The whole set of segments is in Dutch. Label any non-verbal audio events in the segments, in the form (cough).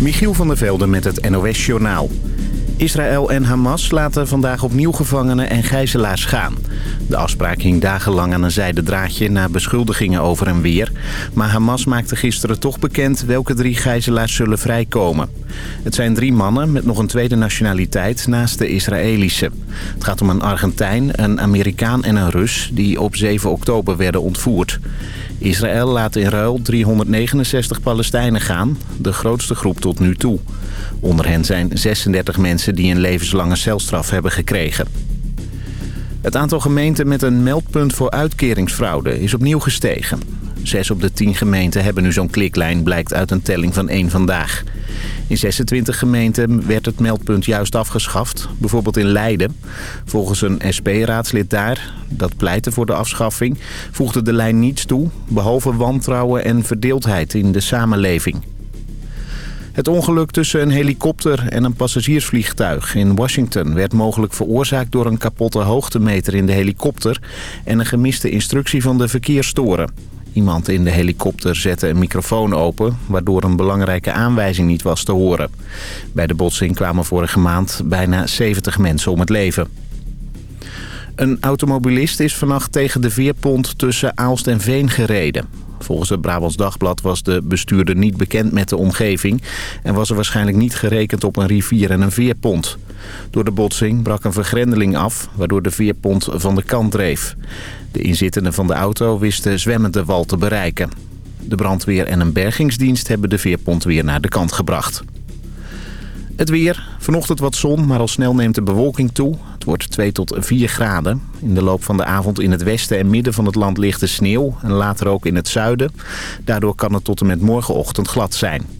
Michiel van der Velde met het NOS-journaal. Israël en Hamas laten vandaag opnieuw gevangenen en gijzelaars gaan. De afspraak hing dagenlang aan een zijden draadje na beschuldigingen over en weer. Maar Hamas maakte gisteren toch bekend welke drie gijzelaars zullen vrijkomen. Het zijn drie mannen met nog een tweede nationaliteit naast de Israëlische. Het gaat om een Argentijn, een Amerikaan en een Rus die op 7 oktober werden ontvoerd. Israël laat in ruil 369 Palestijnen gaan, de grootste groep tot nu toe. Onder hen zijn 36 mensen die een levenslange celstraf hebben gekregen. Het aantal gemeenten met een meldpunt voor uitkeringsfraude is opnieuw gestegen. Zes op de tien gemeenten hebben nu zo'n kliklijn, blijkt uit een telling van één vandaag. In 26 gemeenten werd het meldpunt juist afgeschaft, bijvoorbeeld in Leiden. Volgens een SP-raadslid daar, dat pleitte voor de afschaffing, voegde de lijn niets toe... behalve wantrouwen en verdeeldheid in de samenleving. Het ongeluk tussen een helikopter en een passagiersvliegtuig in Washington... werd mogelijk veroorzaakt door een kapotte hoogtemeter in de helikopter... en een gemiste instructie van de verkeerstoren. Iemand in de helikopter zette een microfoon open... waardoor een belangrijke aanwijzing niet was te horen. Bij de botsing kwamen vorige maand bijna 70 mensen om het leven. Een automobilist is vannacht tegen de veerpont tussen Aalst en Veen gereden. Volgens het Brabants Dagblad was de bestuurder niet bekend met de omgeving... en was er waarschijnlijk niet gerekend op een rivier en een veerpont. Door de botsing brak een vergrendeling af, waardoor de veerpont van de kant dreef. De inzittenden van de auto wisten zwemmend de wal te bereiken. De brandweer en een bergingsdienst hebben de veerpont weer naar de kant gebracht. Het weer. Vanochtend wat zon, maar al snel neemt de bewolking toe. Het wordt 2 tot 4 graden. In de loop van de avond in het westen en midden van het land ligt de sneeuw. En later ook in het zuiden. Daardoor kan het tot en met morgenochtend glad zijn.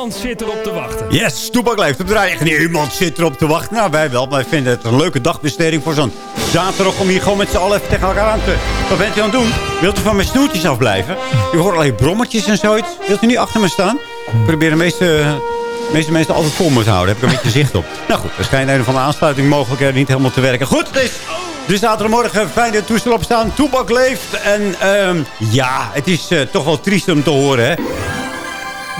Niemand zit erop te wachten. Yes, Toepak leeft op de rij. Niemand zit erop te wachten. Nou, wij wel. Wij vinden het een leuke dagbesteding voor zo'n zaterdag... om hier gewoon met z'n allen tegen elkaar aan te... Wat bent u aan het doen? Wilt u van mijn snoertjes afblijven? U hoort alleen brommetjes en zoiets. Wilt u niet achter me staan? Ik probeer de meeste, meeste mensen altijd vol moeten houden. Daar heb ik een beetje zicht op. Nou goed, er schijnt een van de aansluitingmogelijkheden niet helemaal te werken. Goed, het is... Dus zaterdagmorgen, fijne toestel opstaan. Toebak leeft. En ehm, ja, het is eh, toch wel triest om te horen, hè?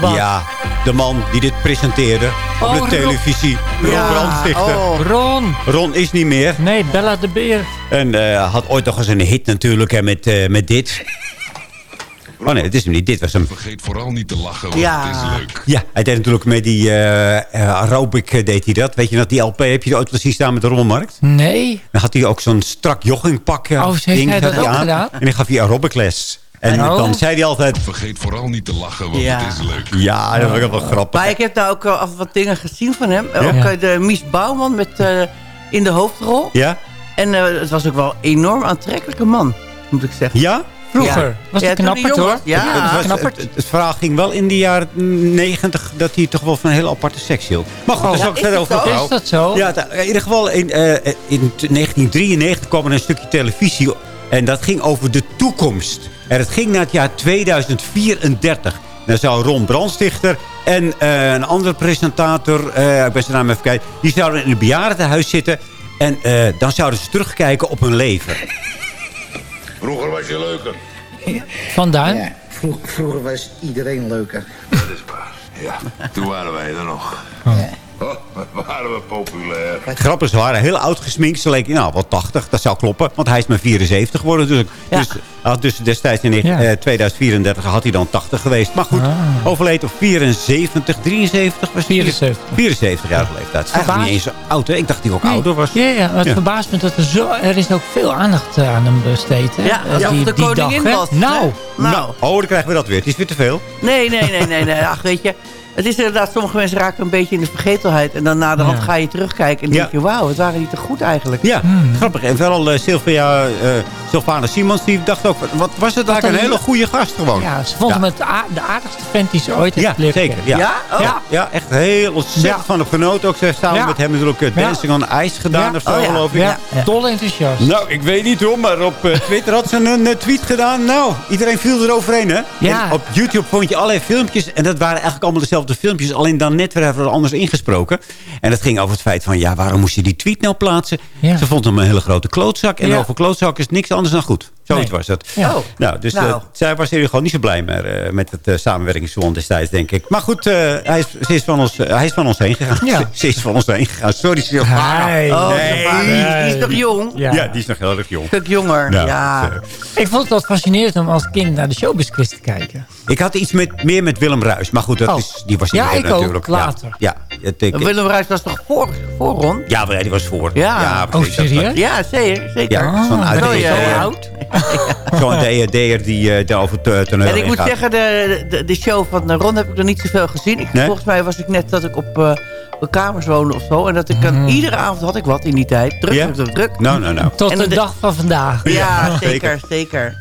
Ja, de man die dit presenteerde op Oh, de Ron. televisie. Ron Ja, Brandstichter. oh. Ron. Ron is niet meer. Nee, Bella de Beer. En eh, had ooit nog eens een hit natuurlijk hè, met, eh, met dit. Oh nee, het is hem niet. Dit was hem. Vergeet vooral niet te lachen, want Ja. het is leuk. Ja, hij deed natuurlijk met die eh aerobic deed hij dat. Weet je nog, die LP heb je ooit zien staan met de rommelmarkt? Nee. Dan had hij ook zo'n strak joggingpak. Oh, heeft hij had dat ook aan. gedaan? En dan gaf hij aerobic les. En Oh. dan zei hij altijd... Vergeet vooral niet te lachen, want Ja. het is leuk. Ja, dat was wel grappig. Maar ik heb nou ook al wat dingen gezien van hem. Ook Ja. eh, de Mies Bouwman met, eh, in de hoofdrol. Ja? En eh, het was ook wel een enorm aantrekkelijke man, moet ik zeggen. Ja? Vroeger. Ja. Was Ja, hij knapperd jong hoor. Ja. het, was, knapperd. het, het verhaal ging wel in de jaren negentig dat hij toch wel van een hele aparte seks hield. Maar goed, Oh. daar zal ik Ja, verder is over zo? Is dat zo? Ja, in ieder geval in, eh, in 1993 kwam er een stukje televisie. En dat ging over de toekomst. En het ging naar het jaar 2034. Dan zou Ron Brandstichter en eh, een andere presentator, eh, ik ben zijn naam even kijken, die zouden in een bejaardentehuis zitten. En eh, dan zouden ze terugkijken op hun leven. Vroeger was je leuker. Van Duin? Ja, vroeg- vroeger was iedereen leuker. Dat is waar. Ja, toen waren wij er nog. Oh, (laughs) waren we populair. Grappig, ze waren heel oud gesminkt. Ze leken, nou, wat 80. Dat zou kloppen, want hij is maar 74 geworden. Dus, Ja. dus, had dus destijds in Ja. eh, 2034 had hij dan 80 geweest. Maar goed, Ah. overleed op 74, 73 was hij. 74. 74-jarige leeftijd. Dat is eigenlijk Verbaasd. niet eens zo oud, hè? Ik dacht dat hij ook Nee. ouder was. Ja, ja, maar het Ja. verbaast me dat er zo... Er is ook veel aandacht eh, aan hem besteed. Hè? Ja, Eh, alsof die- de koningin dag, was. Nou, hè? nou. Oh, dan krijgen we dat weer. Het is weer te veel. Nee, nee, nee, nee, nee. Ach, weet je. Het is inderdaad, sommige mensen raken een beetje in de vergetelheid. En dan na de hand Ja. ga je terugkijken en Ja. denk je... Wauw, het waren niet te goed eigenlijk. Ja, grappig. En vooral eh, Sylvia, eh Sylvana Simons, die dacht ook... Wat was het eigenlijk een- hele goede gast gewoon. ja, ze vond Ja. hem het de aardigste vent die ze ooit heeft Ja, leren zeker. kennen. Ja. Ja? Oh. Ja, ja, echt heel ontzettend Ja. van op genoten. Ook ze heeft samen Ja. met hem natuurlijk eh, Ja. Dancing on Ice gedaan Ja. of zo, Oh ja. geloof ik. Ja, Ja. dol enthousiast. Nou, ik weet niet hoor, maar op Twitter had ze een tweet gedaan. Nou, iedereen viel eroverheen, hè? Ja. En op YouTube vond je allerlei filmpjes. En dat waren eigenlijk allemaal dezelfde filmpjes. Alleen dan net weer even anders ingesproken. En dat ging over het feit van, ja, waarom moest je die tweet nou plaatsen? Ja. Ze vond hem een hele grote klootzak. En Ja. over klootzak is niks anders dan goed. Zoiets Nee. was het. Ja. Oh. Nou, dus eh, Nou. zij was er gewoon niet zo blij meer, eh, met het uh, samenwerkingsverband destijds, denk ik. Maar goed, eh, hij, is, ze is van ons, eh, hij is van ons heen gegaan. Ja. Ze, (laughs) ze is van ons heen gegaan. Sorry, Sylvana. Hey. Oh, Nee. Sylvana, die- is toch jong? Ja. Ja, die is nog heel erg jong. Een stuk jonger. Nou, ja. dus, eh, Ik vond het wel fascinerend om als kind naar de showbizquiz te kijken. ik had iets met, meer met Willem Ruis. Maar goed, dat Oh. is, die was Ja, niet ik ook, natuurlijk. later. Ja, ja, het, ik- Willem Ruijs was toch voor, voor Ron? ja, die was voor. Ja. Oh, precies, dat- serieus? Ja, zeker. zeker. Ja, zo'n uit- Zo, ja, zo'n- ja. oud. (laughs) Zo'n D'er die eh, daar over het toneel En ik moet gaat. zeggen, de, de, de show van Ron heb ik nog niet zoveel gezien. Ik, Nee? Volgens mij was ik net dat ik op eh, op kamers woonde of zo. En dat ik dan iedere avond had ik wat in die tijd. Druk, Ja? druk, druk. Nou, nou, nou. Tot En de de- dag van vandaag. Ja, Ja, zeker, zeker.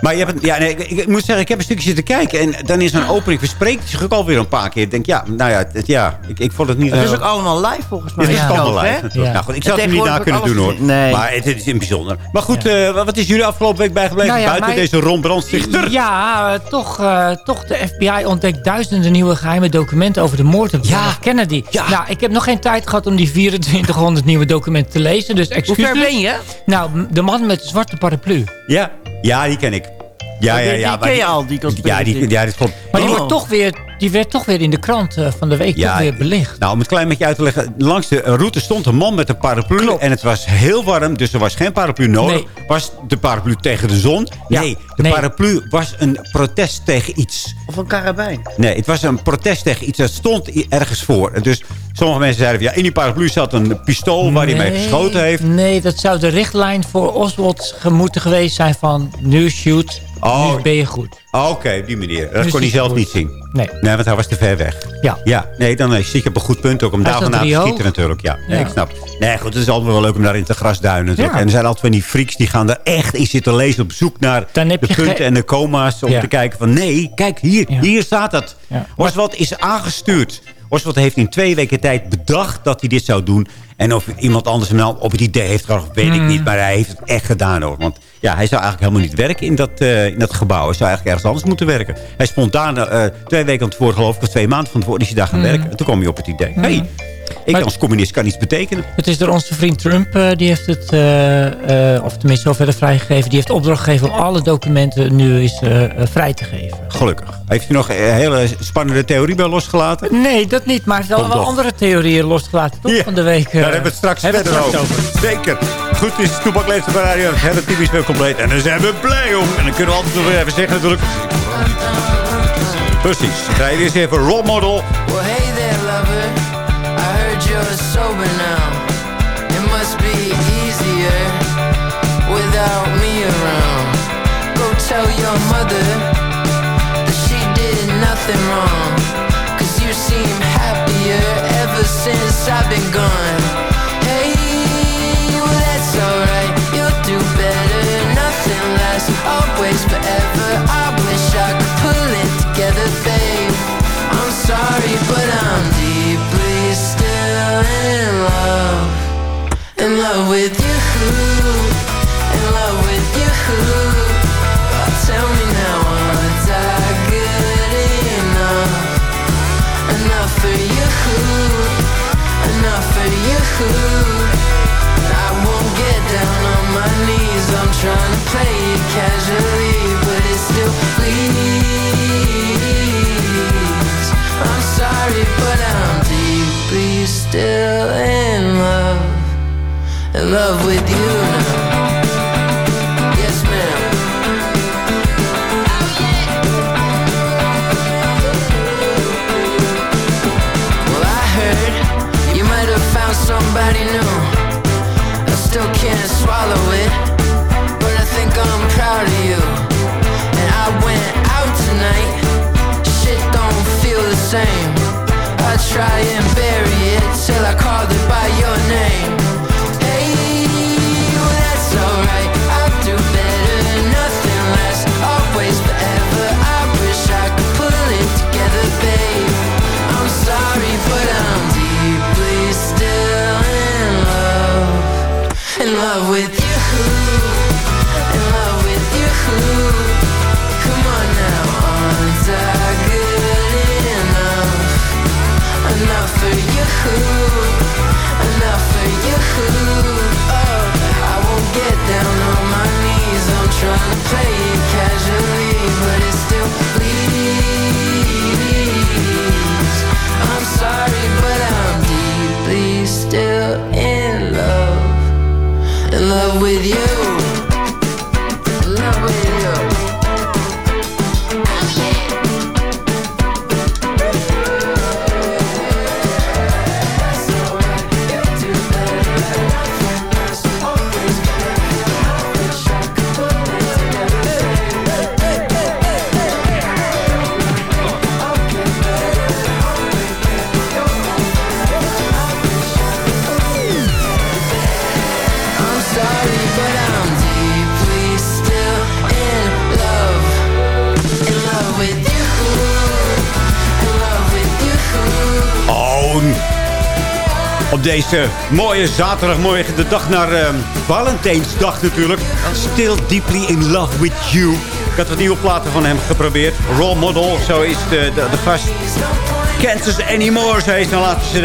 Maar je hebt een, ja, nee, ik, ik moet zeggen, ik heb een stukje zitten kijken. En dan is een opening verspreekt zich ook alweer een paar keer. Ik denk, ja, nou ja, het, ja ik, ik vond het niet... Het is ook allemaal live volgens mij. Dit is Ja. allemaal live. Ja. Nou goed, ik zou het niet na tegenwoordig kunnen doen hoor. Nee. Maar het, het is in bijzonder. Maar goed, eh, wat is jullie afgelopen week bijgebleven? Nou ja, Buiten deze Ron Brandstichter? Ja, eh, toch, eh, toch de FBI ontdekt duizenden nieuwe geheime documenten over de moord op John Ja. Kennedy. Ja. Nou, ik heb nog geen tijd gehad om die 2400 nieuwe documenten te lezen. Dus Hoe excuses. ver ben je? Nou, de man met de zwarte paraplu. Ja, ja die ken ik. Ja, ja, Die- ja. die ken je al, die Ja, die, ja, dat klopt. Maar die, Oh. wordt toch weer, die werd toch weer in de krant eh, van de week toch weer belicht. Nou, om het klein beetje uit te leggen. Langs de route stond een man met een paraplu. Klopt. En het was heel warm, dus er was geen paraplu nodig. Nee. Was de paraplu tegen de zon? Ja. Nee, de Nee. paraplu was een protest tegen iets. Of een karabijn? Nee, het was een protest tegen iets. Dat stond ergens voor. En Dus sommige mensen zeiden... van, Ja, in die paraplu zat een pistool waar hij mee geschoten heeft. Nee, dat zou de richtlijn voor Oswald moeten geweest zijn van... nu shoot, Oh. nu ben je goed. Oh, Oké, op die manier. Dat Dus kon hij zelf goed. niet zien. Nee. Nee, want hij was te ver weg. Ja. Ja, nee, dan eh, zit je op een goed punt ook om daar vandaan te schieten natuurlijk. Ja, nee, Ja. ik snap. Nee, goed, het is altijd wel leuk om daarin te grasduinen natuurlijk. Ja. En er zijn altijd van die freaks die gaan er echt in zitten lezen op zoek naar de punten en de coma's. Om Ja. te kijken van nee, kijk hier, hier staat het. Oswald is aangestuurd. Oswald heeft in twee weken tijd bedacht dat hij dit zou doen. En of iemand anders hem nou op het idee heeft gehad, weet ik Hmm. niet. Maar hij heeft het echt gedaan hoor. Want ja, hij zou eigenlijk helemaal niet werken in dat, eh, in dat gebouw. Hij zou eigenlijk ergens anders moeten werken. Hij is spontaan eh, twee weken van tevoren geloof ik, of twee maanden van tevoren is hij daar gaan werken. En toen kwam hij op het idee. hey, ik. Maar- als communist kan iets betekenen. Het is door onze vriend Trump, eh, die heeft het, eh, eh, of tenminste zo verder vrijgegeven. Die heeft opdracht gegeven om alle documenten nu eens vrij te geven. Gelukkig. Heeft hij nog een hele spannende theorie bij losgelaten? Nee, dat niet. Maar hij heeft wel andere theorieën losgelaten, toch? Ja. Van de week. Daar hebben we het straks hebben verder het over. Zeker. Goed, is Toepak Leeft op de Radio. Team is weer compleet. En daar zijn we blij om. En dan kunnen we altijd nog even zeggen natuurlijk. Precies. Ga je eerst even role model. Well, hey nothing wrong. Cause you seem happier ever since I've been gone. Hey, well, that's alright. You'll do better. Nothing lasts always forever. I wish I could pull it together, babe. I'm sorry, but I'm deeply still in love. In love with you. I won't get down on my knees. I'm trying to play it casually But still I'm sorry but I'm still in love In love with you. now somebody new. I still can't swallow it, but I think I'm proud of you. And I went out tonight, shit don't feel the same. I try and bury it till I called it by your name. Love with you, deze mooie zaterdagmorgen, de dag naar ehm, Valentijnsdag natuurlijk. Still deeply in love with you. Ik had wat nieuwe platen van hem geprobeerd. Role Model, zo is de, de, de gast. Kansas Anymore, zo is zijn laatste cd.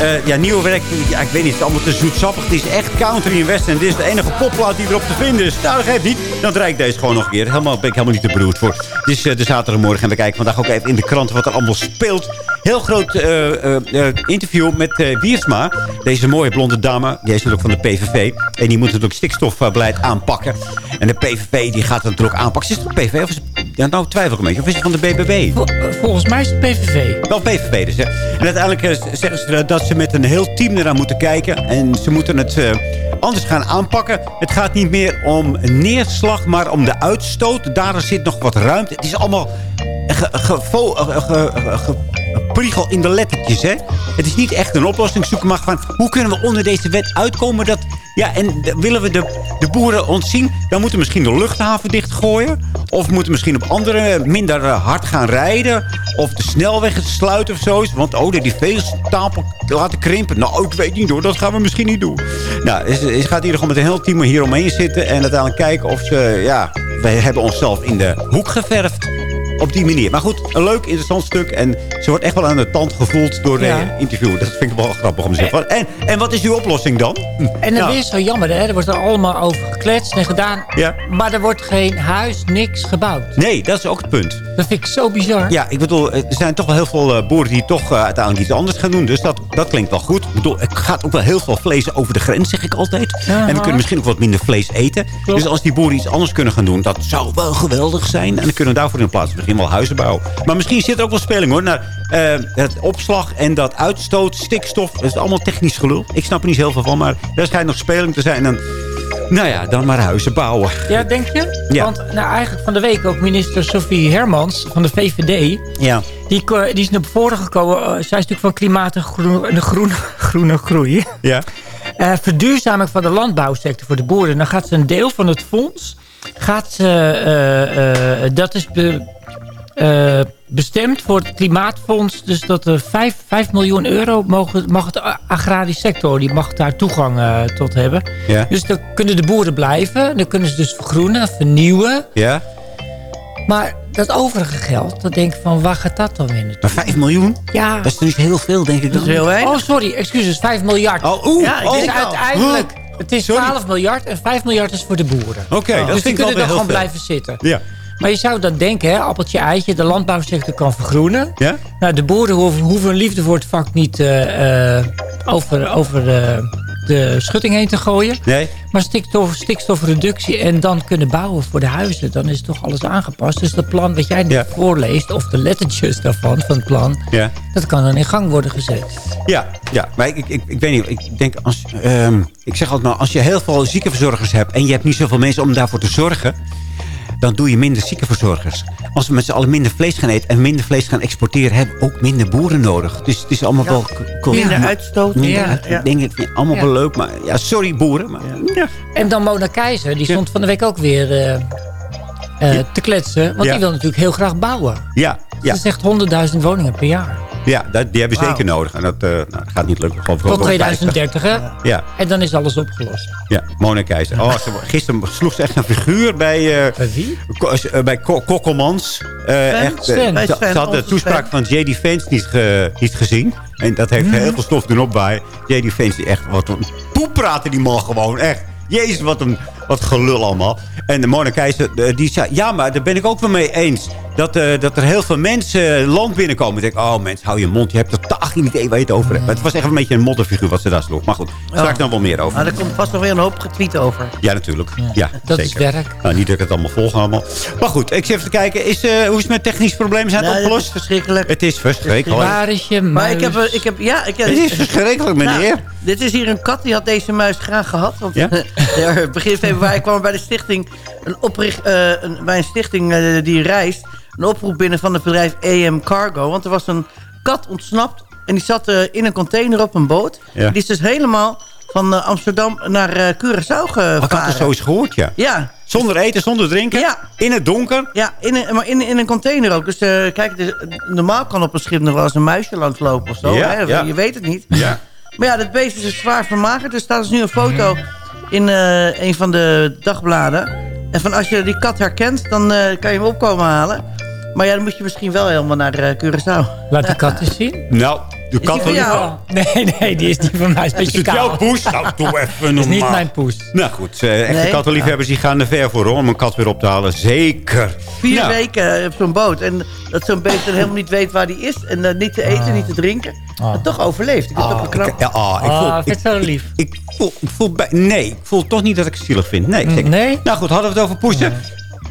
Eh, ja, nieuwe werk, ja, ik weet niet, het is allemaal te zoetsappig. Het is echt country in West en dit is de enige popplaat die erop te vinden is. Nou, dat geeft niet. Dan draai ik deze gewoon nog een keer. Helemaal, ben ik helemaal niet te beroerd voor. Het is eh, de zaterdagmorgen en we kijken vandaag ook even in de krant wat er allemaal speelt. Heel groot eh, eh, eh, interview met Wiersma. Deze mooie blonde dame, die is natuurlijk van de PVV. En die moet natuurlijk stikstofbeleid aanpakken. En de PVV die gaat het natuurlijk aanpakken. Is het de PVV of is het... Ja, nou twijfel ik een beetje. Of is het van de BBB? Vol- volgens mij is het PVV. Wel PVV dus, hè. En uiteindelijk zeggen ze dat ze met een heel team eraan moeten kijken. En ze moeten het anders gaan aanpakken. Het gaat niet meer om neerslag, maar om de uitstoot. Daar zit nog wat ruimte. Het is allemaal ge- gefo- ge- ge- ge- gepriegel in de lettertjes, hè. Het is niet echt een oplossing zoeken, maar hoe kunnen we onder deze wet uitkomen dat... Ja, en willen we de, de boeren ontzien, dan moeten we misschien de luchthaven dichtgooien. Of we moeten misschien op andere minder eh, hard gaan rijden. Of de snelwegen sluiten of zo. Want oh, die veestapel laten krimpen. Nou, ik weet niet hoor, dat gaan we misschien niet doen. Nou, ze, ze gaat hier met een heel team hier omheen zitten. En uiteindelijk kijken of ze, ja, wij hebben onszelf in de hoek geverfd. Op die manier. Maar goed, een leuk, interessant stuk. En ze wordt echt wel aan de tand gevoeld door de interview. Dat vind ik wel grappig om te zeggen. En, en wat is uw oplossing dan? En Nou, weer zo jammer, hè? Er wordt er allemaal over gekletst en gedaan. Ja. Maar er wordt geen huis, niks gebouwd. Nee, dat is ook het punt. Dat vind ik zo bizar. Ja, ik bedoel, er zijn toch wel heel veel eh, boeren die toch eh, uiteindelijk iets anders gaan doen. Dus dat, dat klinkt wel goed. Ik bedoel, er gaat ook wel heel veel vlees over de grens, zeg ik altijd. En we kunnen misschien ook wat minder vlees eten. Dus als die boeren iets anders kunnen gaan doen, dat zou wel geweldig zijn. En dan kunnen we daarvoor in plaats misschien wel huizen bouwen. Maar misschien zit er ook wel speling hoor. Naar eh, het opslag en dat uitstoot, stikstof. Dat is allemaal technisch gelul. Ik snap er niet heel veel van, maar daar schijnt nog speling te zijn. En nou ja, dan maar huizen bouwen. Ja, denk je? Ja. Want nou, eigenlijk van de week ook minister Sophie Hermans van de VVD... Ja. Die, ko- die is naar voren gekomen. eh, zij is natuurlijk van klimaat en groen, de groene, (laughs) groene groei. Ja. Eh, verduurzaming van de landbouwsector voor de boeren. Dan gaat ze een deel van het fonds... Gaat ze, eh, eh, dat is eh, bestemd voor het klimaatfonds. Dus dat er 5, 5 miljoen euro mogen, mag de agrarische sector... die mag daar toegang eh, tot hebben. Ja. Dus dan kunnen de boeren blijven. Dan kunnen ze dus vergroenen, vernieuwen. Ja. Maar dat overige geld, dan denk ik van, waar gaat dat dan weer naartoe? Maar 5 miljoen? Ja. Dat is niet heel veel, denk ik dan? Dat is heel weinig. Oh, sorry, excuses, 5 miljard. Oh, oeh. Ja, oh. al. uiteindelijk, het is Sorry. 12 miljard en 5 miljard is voor de boeren. Oké, dat dus vind die ik wel kunnen weer dan gewoon veel. blijven zitten. Ja. Maar je zou dan denken, hè, appeltje, eitje, de landbouwsector kan vergroenen. Ja? Nou, de boeren hoeven, hoeven hun liefde voor het vak niet eh, eh, over, over eh, de schutting heen te gooien. Nee? Maar stikstof, stikstofreductie en dan kunnen bouwen voor de huizen. Dan is toch alles aangepast. Dus dat plan wat jij nu Ja. voorleest, of de lettertjes daarvan, van het plan... Ja. dat kan dan in gang worden gezet. Ja, ja. maar ik, ik, ik, ik weet niet. Ik denk, als, ehm, ik zeg altijd maar, als je heel veel ziekenverzorgers hebt... en je hebt niet zoveel mensen om daarvoor te zorgen... dan doe je minder ziekenverzorgers. Als we met z'n allen minder vlees gaan eten... en minder vlees gaan exporteren... hebben we ook minder boeren nodig. Dus het is allemaal wel cool. Minder uitstoot. Minder Ja. uit- allemaal Ja. wel leuk. Maar ja, sorry boeren. Maar, ja. En dan Mona Keizer, die stond van de week ook weer eh, eh, te kletsen. Want Ja. die wil natuurlijk heel graag bouwen. Ja, ja, Ze zegt 100.000 woningen per jaar. Ja dat, die hebben we zeker nodig. En dat, eh, nou, gaat niet lukken. Tot wel 50. 2030, hè? Ja, En dan is alles opgelost. ja, Mona Keizer. Oh, ze, gisteren sloeg ze echt een figuur bij... eh, Bij wie? Ko- eh, bij Ko- Kokkelmans. Echt, Sven. Ze- ze had de toespraak Sven. van J.D. Vance niet, ge- niet gezien. En dat heeft heel veel stof doen op bij. J.D. Vance, die echt, wat een poep praten die man gewoon. Echt. Jezus, wat een wat gelul allemaal. En de Mona Keizer, die zei... Ja, maar daar ben ik ook wel mee eens. Dat, eh, dat er heel veel mensen land binnenkomen. Ik denk, oh mens, hou je mond. Je hebt totaal geen idee waar je het over hebt. Maar het was echt een beetje een modderfiguur wat ze daar sloeg. Maar goed, straks dan wel meer over. Maar er komt vast nog weer een hoop getweet over. Ja, natuurlijk. Ja, Dat is werk. Nou, niet dat ik het allemaal volg allemaal. Maar goed, ik zit even te kijken. Is, eh, hoe is het met technische problemen? Zijn het Nee, dat is opgelost? verschrikkelijk. Het is verschrikkelijk. Waar is je Maar muis? ik heb, eh, ik heb, ja, ik Het is verschrikkelijk, meneer. Nou, dit is hier een kat, die had deze muis graag gehad. Want Ja? (laughs) ja, begin februari kwam bij de stichting, een opricht, eh, een, bij een stichting eh, die reist, een oproep binnen van het bedrijf AM Cargo. Want er was een kat ontsnapt en die zat eh, in een container op een boot. Ja. Die is dus helemaal van eh, Amsterdam naar eh, Curaçao gevaren. ik had het zo eens gehoord, ja. Ja, Zonder eten, zonder drinken. Ja. In het donker. ja in een, maar in, in een container ook. Dus kijk, normaal kan op een schip nog wel eens een muisje langslopen of zo. Ja, hè? ja. Je weet het niet. Ja. Maar ja, dat beest is dus zwaar vermagerd. Er staat dus nu een foto in een van de dagbladen. En van als je die kat herkent, dan kan je hem opkomen halen. Maar ja, dan moet je misschien wel helemaal naar eh, Curaçao. Laat de kat eens zien. Nou, de kat van jou? Nee, nee, die is niet van mij. Is het Speciaal. jouw poes? Nou, doe even normaal. (laughs) is niet mijn poes. Nou goed, eh, echte Nee? kattenliefhebbers die gaan er ver voor hoor, om een kat weer op te halen. Zeker. Vier Nou, weken op zo'n boot. En dat zo'n beest dan helemaal niet weet waar die is. En eh, niet te eten, niet te drinken. Maar toch overleeft. Ik vind het toch ja, ah, ik Ah, voel, vind ik, het zo lief. ik voel, ik voel bij, nee, ik voel toch niet dat ik het zielig vind. Nee, zeker. Nee? Nou goed, hadden we het over poesen?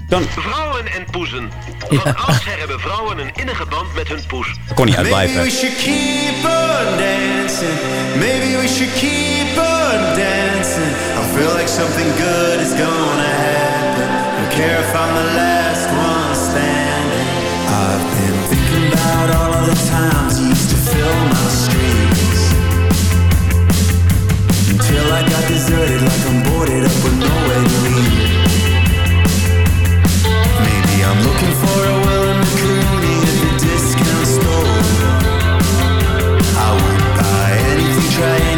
Dan Vrouwen en poezen. Van oudsher hebben vrouwen een innige band met hun poes. dat kon niet uitblijven. should keep on dancing. Maybe we should keep on dancing. I feel like something good is gonna happen. Don't care if I'm the last one standing. I've been thinking about all of the times you used to fill my streets. Until I got deserted like I'm boarded up with nowhere to leave. Maybe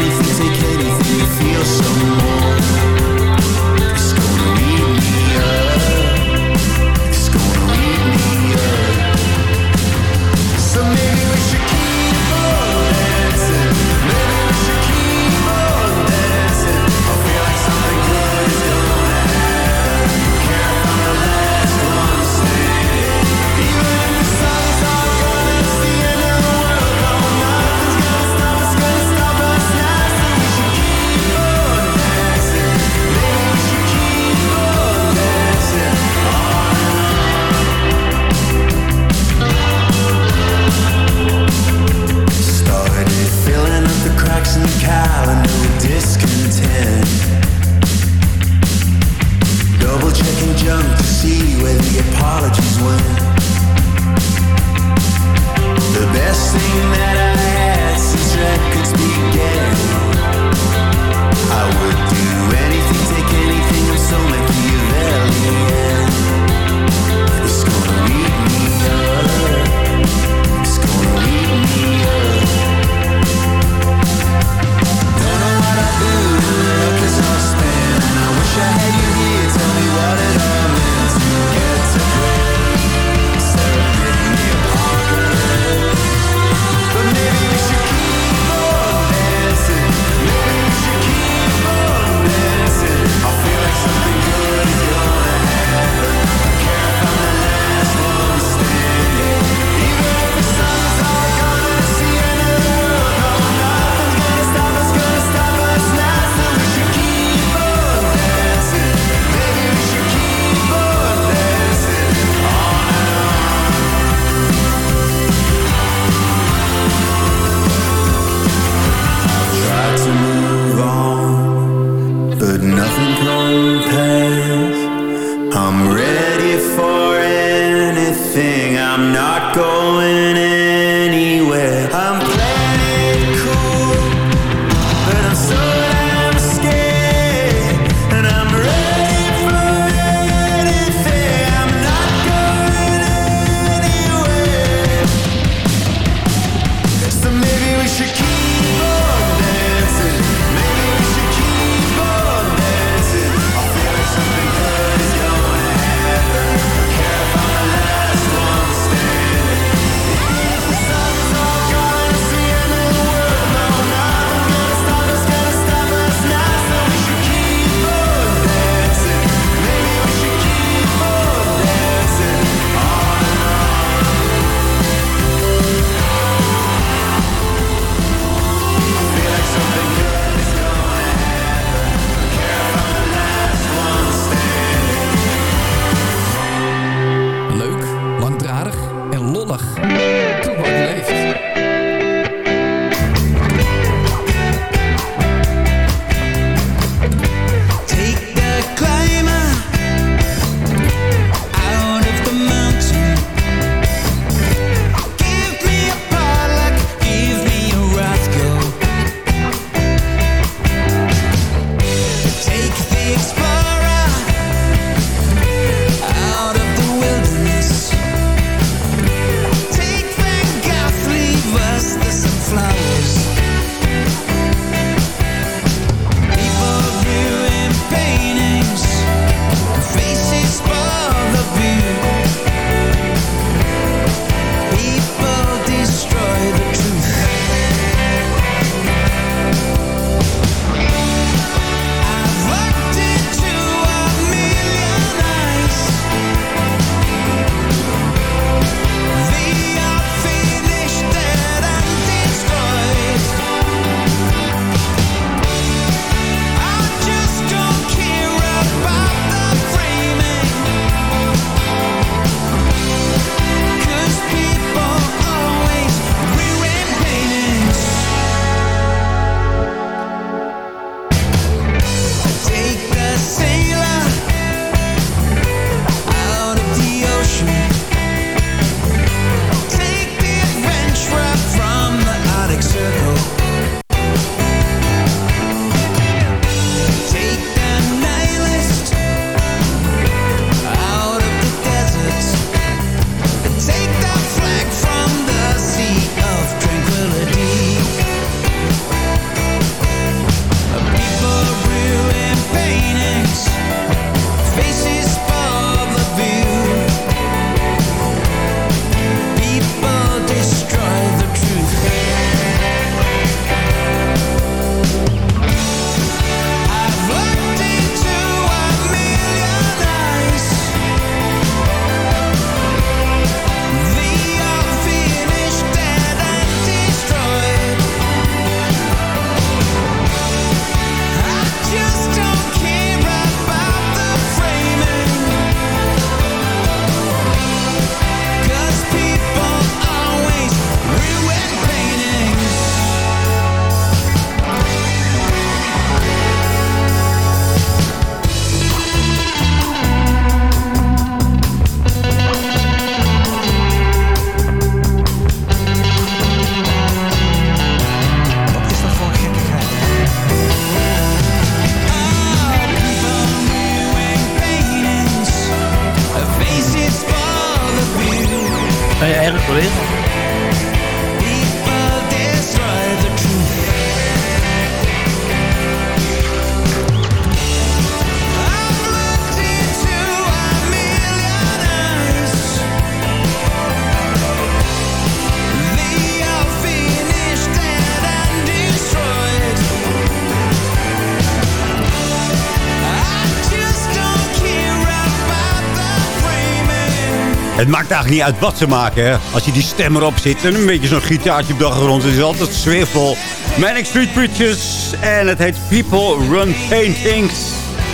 Het maakt eigenlijk niet uit wat ze maken. Hè? Als je die stem erop zit en een beetje zo'n gitaartje op de achtergrond. Het is altijd sfeervol. Manic Street Preachers. En het heet People Run Paintings.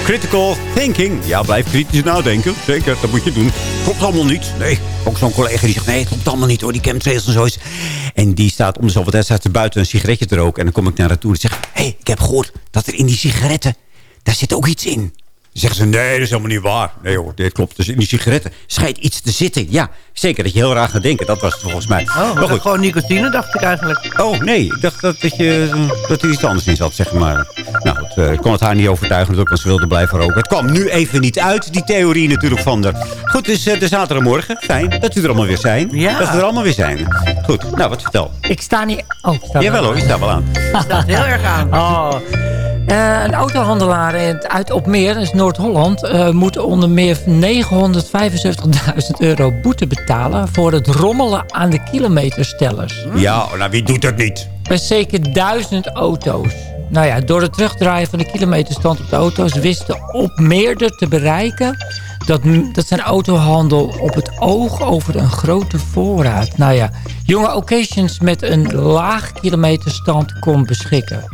Critical thinking. Ja, blijf kritisch nadenken. Zeker, dat moet je doen. Klopt allemaal niet. Nee, ook zo'n collega die zegt... nee, klopt allemaal niet hoor, die chemtrails en zo is. En die staat om de zoveel tijd staat buiten een sigaretje te roken. En dan kom ik naar haar toe en zeg... hé, hey, ik heb gehoord dat er in die sigaretten... daar zit ook iets in. Zeggen ze, nee, dat is helemaal niet waar. Nee hoor, dit klopt. Dus in die sigaretten schijnt iets te zitten. Ja, zeker dat je heel raar gaat denken. Dat was het volgens mij. Oh, maar goed. gewoon nicotine dacht ik eigenlijk. Oh, nee. Ik dacht dat, dat, je, dat er iets anders in zat, zeg maar. Nou goed, eh, ik kon het haar niet overtuigen natuurlijk, want ze wilde blijven roken. Het kwam nu even niet uit, die theorie natuurlijk van de... Goed, dus uh, de zaterdagmorgen. Fijn dat u er allemaal weer zijn. Ja. Dat we er allemaal weer zijn. Goed, nou, wat vertel. Ik sta niet... Oh, ik sta Jawel hoor, je staat wel aan. staat heel erg aan. (laughs) Oh. Eh, een autohandelaar in- uit Opmeer, dat is Noord-Holland... eh, moet onder meer 975.000 euro boete betalen... voor het rommelen aan de kilometerstellers. Ja, nou, wie doet dat niet? Bij zeker duizend auto's. Nou ja, door het terugdraaien van de kilometerstand op de auto's... wist de Opmeerder te bereiken... Dat, dat zijn autohandel op het oog over een grote voorraad. Nou ja, jonge occasions met een laag kilometerstand kon beschikken.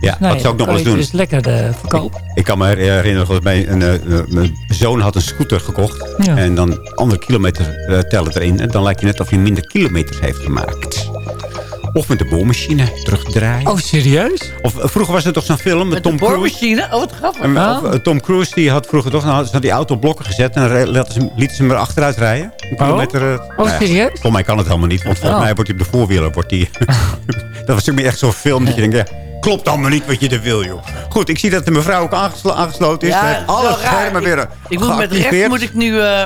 Ja, Nou wat zou ik nog eens doen? Dus lekker de verkoop. Ik kan me herinneren dat mijn, een, eh, mijn zoon had een scooter gekocht. Ja. En dan andere kilometer eh, tellen erin. En dan lijkt je net of je minder kilometers heeft gemaakt. Of met de boormachine terugdraaien. Oh, serieus? Of eh, vroeger was er toch zo'n film met, Met Tom de Cruise. boormachine? Oh, wat grappig. En, of, eh, Tom Cruise die had vroeger toch nou, die auto op blokken gezet. En lieten ze, hem- lieten ze hem er achteruit rijden. Een kilometer, eh, nou ja, serieus? Volgens mij kan het helemaal niet. Want volgens Oh. mij wordt hij op de voorwielen. Wordt die, (laughs) dat was meer echt zo'n film dat je denkt... Ja, klopt allemaal niet wat je er wil, joh. Goed, ik zie dat de mevrouw ook aangeslo- aangesloten is. Ja, alle schermen weer Ik, ik moet met rechts moet ik nu, eh,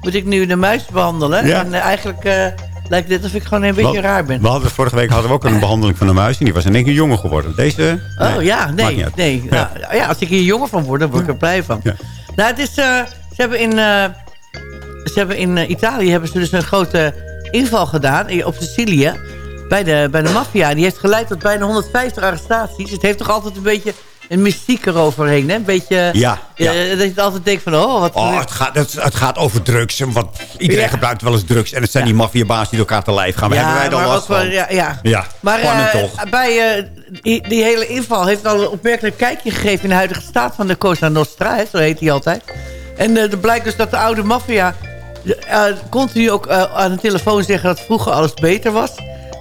moet ik nu de muis behandelen. Ja. En eigenlijk eh, lijkt het of ik gewoon een beetje raar ben. We hadden, vorige week hadden we ook een behandeling van een muis. En die was in één keer jonger geworden. Deze? Oh ja, nee. nee. Ja. Nou, ja, als ik hier jonger van word, dan word ik er blij van. Ja. Nou, het is, eh, ze hebben in, eh, ze hebben in eh, Italië hebben ze dus een grote inval gedaan op Sicilië. Bij de, bij de maffia. Die heeft geleid tot bijna 150 arrestaties. Het heeft toch altijd een beetje een mystiek eroverheen. Hè? Een beetje... Ja, ja. eh, dat je altijd denkt van, oh, wat... Oh, het gaat, het, het gaat over drugs. Wat, iedereen Ja. gebruikt wel eens drugs. En het zijn die maffiabazen die elkaar te lijf gaan. Waar hebben wij dan maar last van? Ja, ja. Ja, maar toch? bij eh, die, die hele inval heeft al een opmerkelijk kijkje gegeven... in de huidige staat van de Cosa Nostra, hè, zo heet hij altijd. En eh, er blijkt dus dat de oude maffia... continu ook aan de telefoon zeggen dat vroeger alles beter was.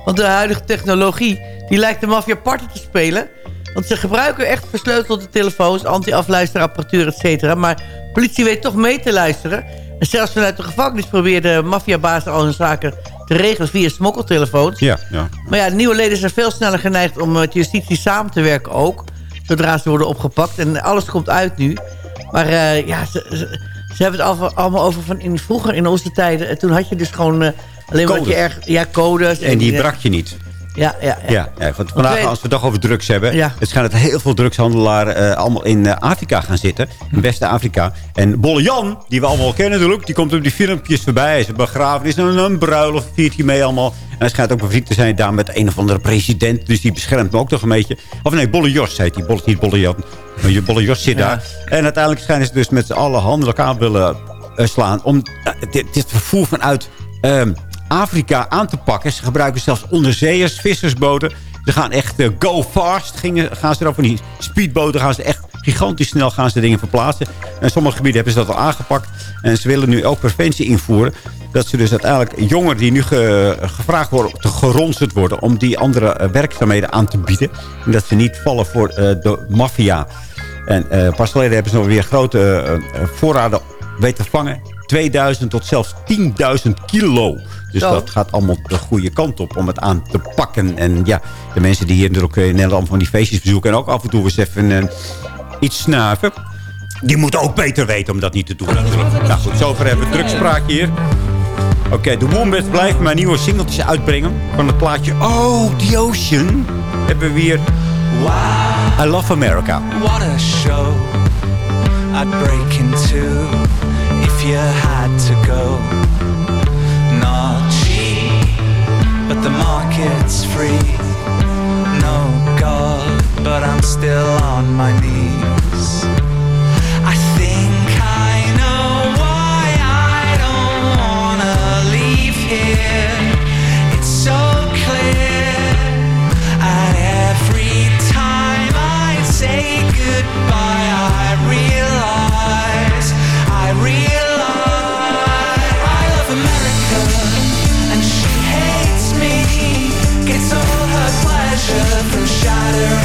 Want de huidige technologie die lijkt de maffia parten te spelen... Want ze gebruiken echt versleutelde telefoons, anti-afluisterapparatuur, et cetera. Maar de politie weet toch mee te luisteren. En zelfs vanuit de gevangenis probeerden maffiabazen al hun zaken te regelen via smokkeltelefoons. Ja, ja. Maar ja, de nieuwe leden zijn veel sneller geneigd om met justitie samen te werken ook. Zodra ze worden opgepakt. En alles komt uit nu. Maar eh, ja, ze, ze, ze hebben het al- allemaal over van in, vroeger in onze tijden. En toen had je dus gewoon eh, alleen maar je erg... Ja, codes. En die eh, brak je niet. Ja, ja, ja. Ja, want vandaag als we het toch over drugs hebben. Ja. Het schijnt dat heel veel drugshandelaren eh, allemaal in eh, Afrika gaan zitten. In West-Afrika. En Bolle Jan, die we allemaal kennen natuurlijk. Die komt op die filmpjes voorbij. Hij is begraven. is een, een bruiloft. Viert hij mee allemaal. En hij schijnt ook bevriend te zijn daar met een of andere president. Dus die beschermt hem ook toch een beetje. Of nee, Bolle Jos heet hij. Bolle, niet Bolle Jan. Maar je Bolle Jos zit Ja. daar. En uiteindelijk schijnen ze dus met z'n allen handen elkaar willen eh, slaan. Om dit, dit vervoer vanuit... ehm, Afrika aan te pakken. Ze gebruiken zelfs onderzeeërs, vissersboten. Ze gaan echt eh, go fast. Gingen, gaan ze er van die speedboten gaan ze echt gigantisch snel gaan ze dingen verplaatsen. En sommige gebieden hebben ze dat al aangepakt. En ze willen nu ook preventie invoeren. Dat ze dus uiteindelijk jongeren die nu ge- gevraagd worden te geronseld worden... om die andere eh, werkzaamheden aan te bieden. En dat ze niet vallen voor eh, de maffia. En eh, pas geleden hebben ze nog weer grote voorraden weten vangen. 2000 tot zelfs 10.000 kilo. Dus Zo. dat gaat allemaal de goede kant op om het aan te pakken. En ja, de mensen die hier natuurlijk in Nederland van die feestjes bezoeken... en ook af en toe eens even eh, iets snuiven... die moeten ook beter weten om dat niet te doen natuurlijk. Nou goed, zover hebben we drugspraak hier. Oké, de Wombats blijven maar nieuwe singeltjes uitbrengen. Van het plaatje Oh, The Ocean hebben we weer... I Love America. What a show I'd break into you had to go. Not cheap, but the market's free. No God, but I'm still on my knees. I think I know why I don't wanna leave here. It's so clear. And every time I say goodbye, matter.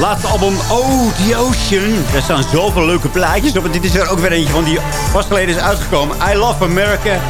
Laatste album Oh The Ocean. Er staan zoveel leuke plaatjes op. Dit is er ook weer eentje van die pas geleden is uitgekomen. I Love America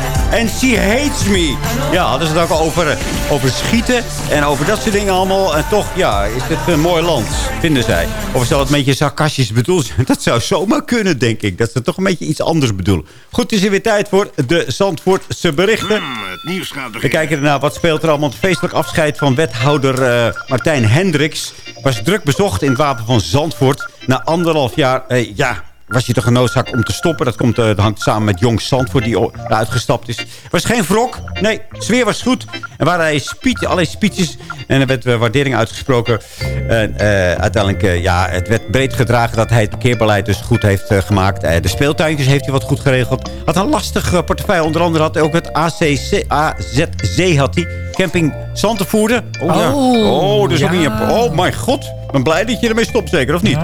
and She Hates Me. Ja, hadden ze het ook over, over schieten en over dat soort dingen allemaal. En toch, ja, is het een mooi land, vinden zij. Of zal het een beetje sarcastisch bedoeld zijn? (laughs) Dat zou zomaar kunnen, denk ik. Dat ze toch een beetje iets anders bedoelen. Goed, het is er weer tijd voor de Zandvoortse berichten. Het nieuws gaat We beginnen. kijken ernaar wat speelt er allemaal. Het feestelijk afscheid van wethouder eh, Martijn Hendricks... was druk bezocht in het Wapen van Zandvoort. Na anderhalf jaar, eh, ja, was hij toch genoodzaakt om te stoppen. Dat, komt, eh, dat hangt samen met Jong Zandvoort die o- eruit gestapt is. was geen wrok. Nee, sfeer was goed. Er waren hij speech, allerlei speeches. En er werd eh, waardering uitgesproken. En eh, uiteindelijk, ja, het werd breed gedragen dat hij het parkeerbeleid dus goed heeft gemaakt. De speeltuintjes heeft hij wat goed geregeld. Had een lastig eh, portefeuille. Onder andere had hij ook het ACC, AZC had hij. Camping Zantenvoerder. Oh, ja. Oh, oh dus ook ja. niet. Oh, mijn god. Ik ben blij dat je ermee stopt, zeker, of niet?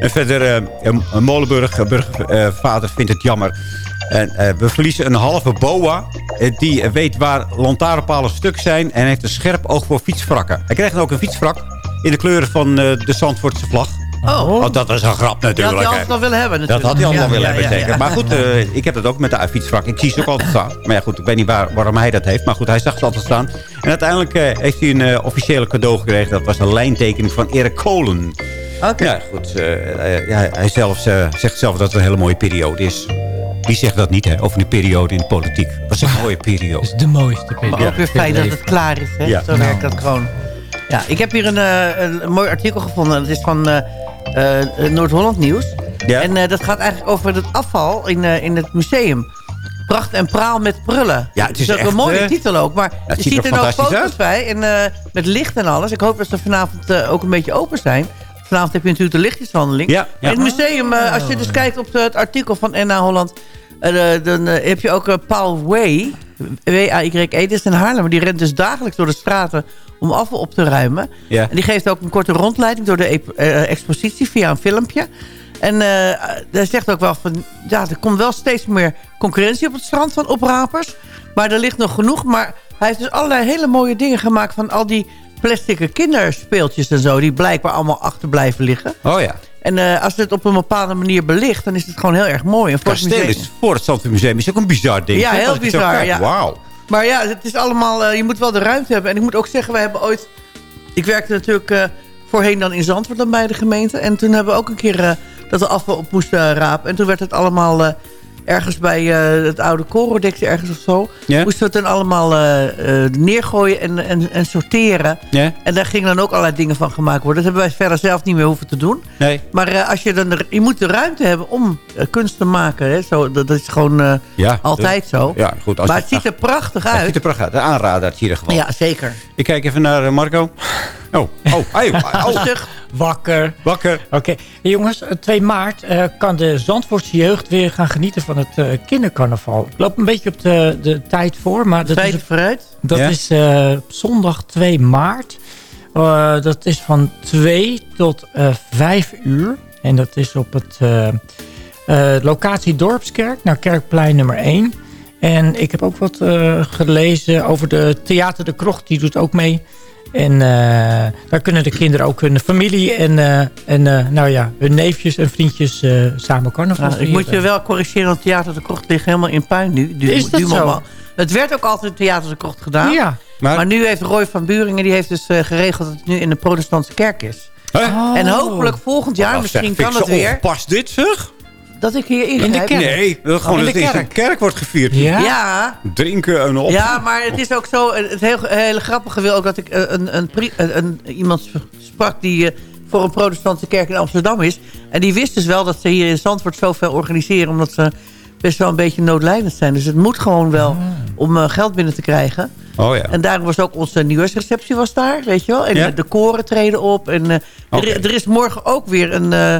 En verder, een- een Molenburg, eh, burgervader vindt het jammer. En eh, we verliezen een halve boa. die weet waar lantaarnpalen stuk zijn. En heeft een scherp oog voor fietswrakken. Hij krijgt ook een fietswrak. In de kleuren van de Zandvoortse vlag. Oh, Oh, dat was een grap dat had natuurlijk. hij wel willen hebben Dat natuurlijk. had hij allemaal Ja, willen ja, hebben, zeker. ja. Maar goed, eh, ik heb dat ook met de fietsvrak. Ik zie ze ook altijd staan. Maar ja, goed, ik weet niet waar, waarom hij dat heeft. Maar goed, hij zag ze altijd staan. En uiteindelijk eh, heeft hij een eh, officiële cadeau gekregen. Dat was een lijntekening van Erik Kolen. Oké. Ja, goed. ja, hij zelf, eh, zegt zelf dat het een hele mooie periode is. Wie zegt dat niet, hè? Over een periode in de politiek. Dat was een mooie periode. (laughs) Dat is de mooiste periode. Maar ook weer fijn dat het klaar is. Hè? Ja. Zo werkt dat gewoon. Ja, ik heb hier een, eh, een, mooi artikel gevonden. Dat is van Noord-Holland Nieuws. Ja. En eh, dat gaat eigenlijk over het afval in, eh, in het museum. Pracht en praal met prullen. Ja, het is ook echt, een mooie eh, titel ook. Maar je ziet ziet er er nog fantastisch foto's uit. bij. En, eh, met licht en alles. Ik hoop dat ze vanavond eh, ook een beetje open zijn. Vanavond heb je natuurlijk de lichtjeswandeling. Ja, ja. In het museum, eh, als je dus kijkt op het artikel van NA Holland... eh, dan eh, heb je ook eh, Paul Way. W-A-Y-E. Dit is een Haarlem. Die rent dus dagelijks door de straten om afval op te ruimen. Ja. En die geeft ook een korte rondleiding door de eh, expositie via een filmpje. En eh, hij zegt ook wel van... Ja, er komt wel steeds meer concurrentie op het strand van oprapers. Maar er ligt nog genoeg. Maar hij heeft dus allerlei hele mooie dingen gemaakt... van al die plastic kinderspeeltjes en zo... die blijkbaar allemaal achter blijven liggen. Oh ja. En eh, als het op een bepaalde manier belicht... dan is het gewoon heel erg mooi. En voor het Kasteel museum- is voor het Zandvoort Museum is ook een bizar ding. Ja, heel bizar, ja. Wauw. Maar ja, het is allemaal, eh, je moet wel de ruimte hebben. En ik moet ook zeggen, wij hebben ooit... Ik werkte natuurlijk eh, voorheen dan in Zandvoort dan bij de gemeente. En toen hebben we ook een keer dat we afval op moesten rapen. En toen werd het allemaal ergens bij eh, het oude Corodex ergens of zo. Ja? Moesten we het dan allemaal eh, eh, neergooien en, en, en sorteren. En daar gingen dan ook allerlei dingen van gemaakt worden. Dat hebben wij verder zelf niet meer hoeven te doen. Nee. Maar als je, dan de, je moet de ruimte hebben om kunst te maken. Hè? Zo, dat, dat is gewoon Ja. altijd zo. Ja, goed. Als maar het ziet er prachtig Het uit. ziet er prachtig uit. Een aanrader in ieder geval. Ja, zeker. Ik kijk even naar Marco. Oh, oh, hey, oh, Rustig. Wakker. wakker. Oké, Hey, jongens, eh, 2 maart eh, kan de Zandvoortse jeugd weer gaan genieten van het eh, kindercarnaval. Ik loop een beetje op de, de tijd voor, maar dat Tijd is, vooruit. dat Ja? is eh, zondag 2 maart. Eh, dat is van 2 tot eh 5 uur. En dat is op het eh, eh, locatie Dorpskerk, naar Kerkplein nummer 1. En ik heb ook wat eh, gelezen over de Theater de Krocht, die doet ook mee. En eh, daar kunnen de kinderen ook hun familie en, eh, en eh, nou ja, hun neefjes en vriendjes eh, samen carnaval Nou, ik moet je wel corrigeren, want Theater de Krocht ligt helemaal in puin nu. Du- Is dat zo? Het werd ook altijd in Theater de Krocht gedaan. Ja. Maar, Maar nu heeft Roy van Buringen die heeft dus eh, geregeld dat het nu in de protestantse kerk is. Oh. En hopelijk volgend jaar, misschien zeg, kan het weer, Ongepast dit, zeg? Dat ik hier In de kerk. Nee, dat gewoon in dat de het in kerk. de kerk wordt gevierd. Ja? Ja, Drinken en op. Ja, maar het is ook zo. Het heel, hele grappige wil ook dat ik eh, een, een, pri- een, een- iemand sprak die eh, voor een protestantse kerk in Amsterdam is. En die wist dus wel dat ze hier in Zandvoort zoveel organiseren. Omdat ze best wel een beetje noodlijdend zijn. Dus het moet gewoon wel om eh, geld binnen te krijgen. Oh ja. En daarom was ook onze nieuwsreceptie was daar, weet je wel. En Ja? de koren treden op. En eh, er, er is morgen ook weer een, eh,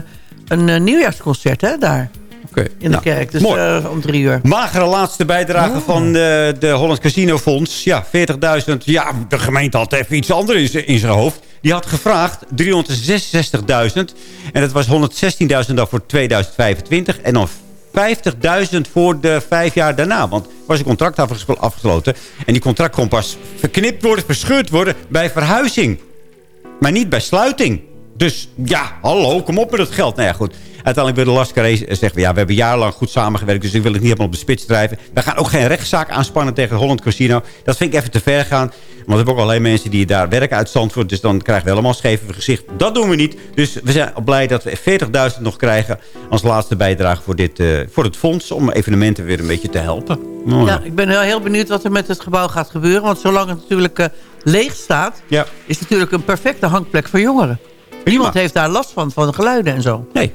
een eh, nieuwjaarsconcert, hè, daar. Oké. In Nou, de kerk. Dus mooi. eh, om drie uur. Magere laatste bijdrage van de, de Hollands Casino Fonds. Ja, 40.000. Ja, de gemeente had even iets anders in, zijn- in zijn hoofd. Die had gevraagd 366.000. En dat was 116.000 dan voor 2025. En dan 50.000 voor de vijf jaar daarna. Want was een contract afges- afgesloten. En die contract kon pas verknipt worden, verscheurd worden bij verhuizing. Maar niet bij sluiting. Dus ja, hallo, kom op met het geld. Nou ja, goed. Uiteindelijk wil de Lascaré zeggen... Ja, we hebben jarenlang goed samengewerkt... dus ik wil het niet helemaal op de spits drijven. We gaan ook geen rechtszaak aanspannen tegen het Holland Casino. Dat vind ik even te ver gaan. Want we hebben ook alleen mensen die daar werken uit Zandvoort. Dus dan krijgen we helemaal scheef gezicht. Dat doen we niet. Dus we zijn blij dat we 40.000 nog krijgen... als laatste bijdrage voor, dit, eh, voor het fonds... om evenementen weer een beetje te helpen. Ja, ik ben heel, heel benieuwd wat er met het gebouw gaat gebeuren. Want zolang het natuurlijk eh, leeg staat... Ja. is het natuurlijk een perfecte hangplek voor jongeren. Niemand heeft daar last van, van de geluiden en zo. Nee.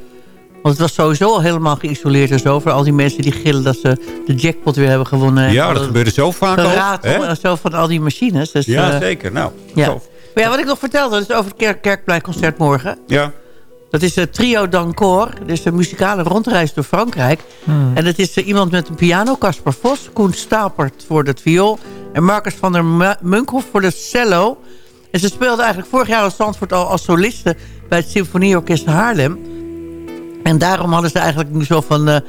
Want het was sowieso al helemaal geïsoleerd en zo... voor al die mensen die gillen dat ze de jackpot weer hebben gewonnen. En Ja, dat gebeurde zo vaak al. en zo van al die machines. Dus, Ja, eh, zeker. Nou, Ja. Maar ja, wat ik nog vertelde, dat is over het Kerk Kerkpleinconcert morgen. Ja. Dat is het Trio d'Encore. Dus een muzikale rondreis door Frankrijk. En dat is eh, iemand met een piano, Casper Vos. Koen Stapert voor het viool. En Marcus van der Mu- Munkhoff voor de cello. En ze speelden eigenlijk vorig jaar als Zandvoort al als soliste... bij het Symfonieorkest Haarlem. En daarom hadden ze eigenlijk nu zo van... eh,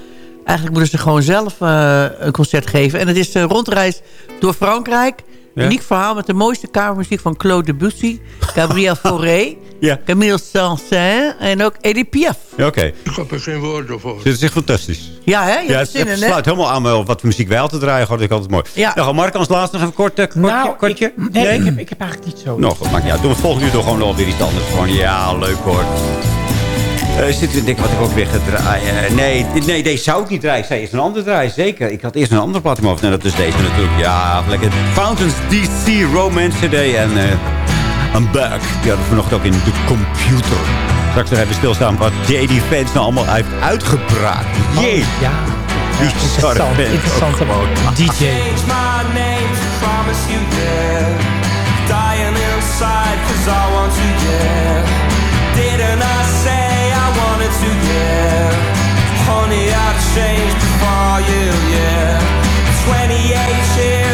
eigenlijk moeten ze gewoon zelf eh, een concert geven. En het is een rondreis door Frankrijk. Ja. Uniek verhaal met de mooiste kamermuziek van Claude Debussy... Gabriel (laughs) Fauré, Ja. Camille Saint-Saëns en ook Edith Piaf. Ja, Oké. Ik heb er geen woorden voor. Dit is echt fantastisch. Ja, hè? Je Ja, hebt het, zin het sluit helemaal aan bij wat voor muziek wij altijd draaien. Dat vind ik altijd mooi. Ja. Nou, Mark, als laatste nog even kort, eh, kortje. Nou, kortje. ik, nee, Ik, heb, ik heb eigenlijk niet zo. Nog, maakt niet uit. Doen we het volgende uur toch gewoon alweer iets anders. Gewoon, ja, leuk hoor. Eh zit ik denk wat ik ook weer ga draaien. nee, nee, deze zou ik niet draaien. Ik zei eerst een andere draaien, zeker. Ik had eerst een andere plaat in mijn hoofd. En dat is deze natuurlijk. Ja, lekker. Fountains DC Romance CD. En eh een bug. Die hadden we vanochtend ook in de computer. Straks nog even stilstaan wat JD Fans nou allemaal heeft uitgebraakt. Jee. Ja, Die interessant. band ook Interessante gewoon. DJ. Change my name to promise you yeah Dying inside cause I want to yeah Honey I changed before you yeah. 28 years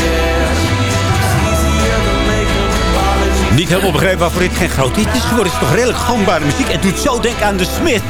yeah. It's easier than making apologies. Niet helemaal begrepen waarvoor dit geen groot hit is geworden. Het is toch redelijk gangbare muziek. Het doet zo denken aan de Smith.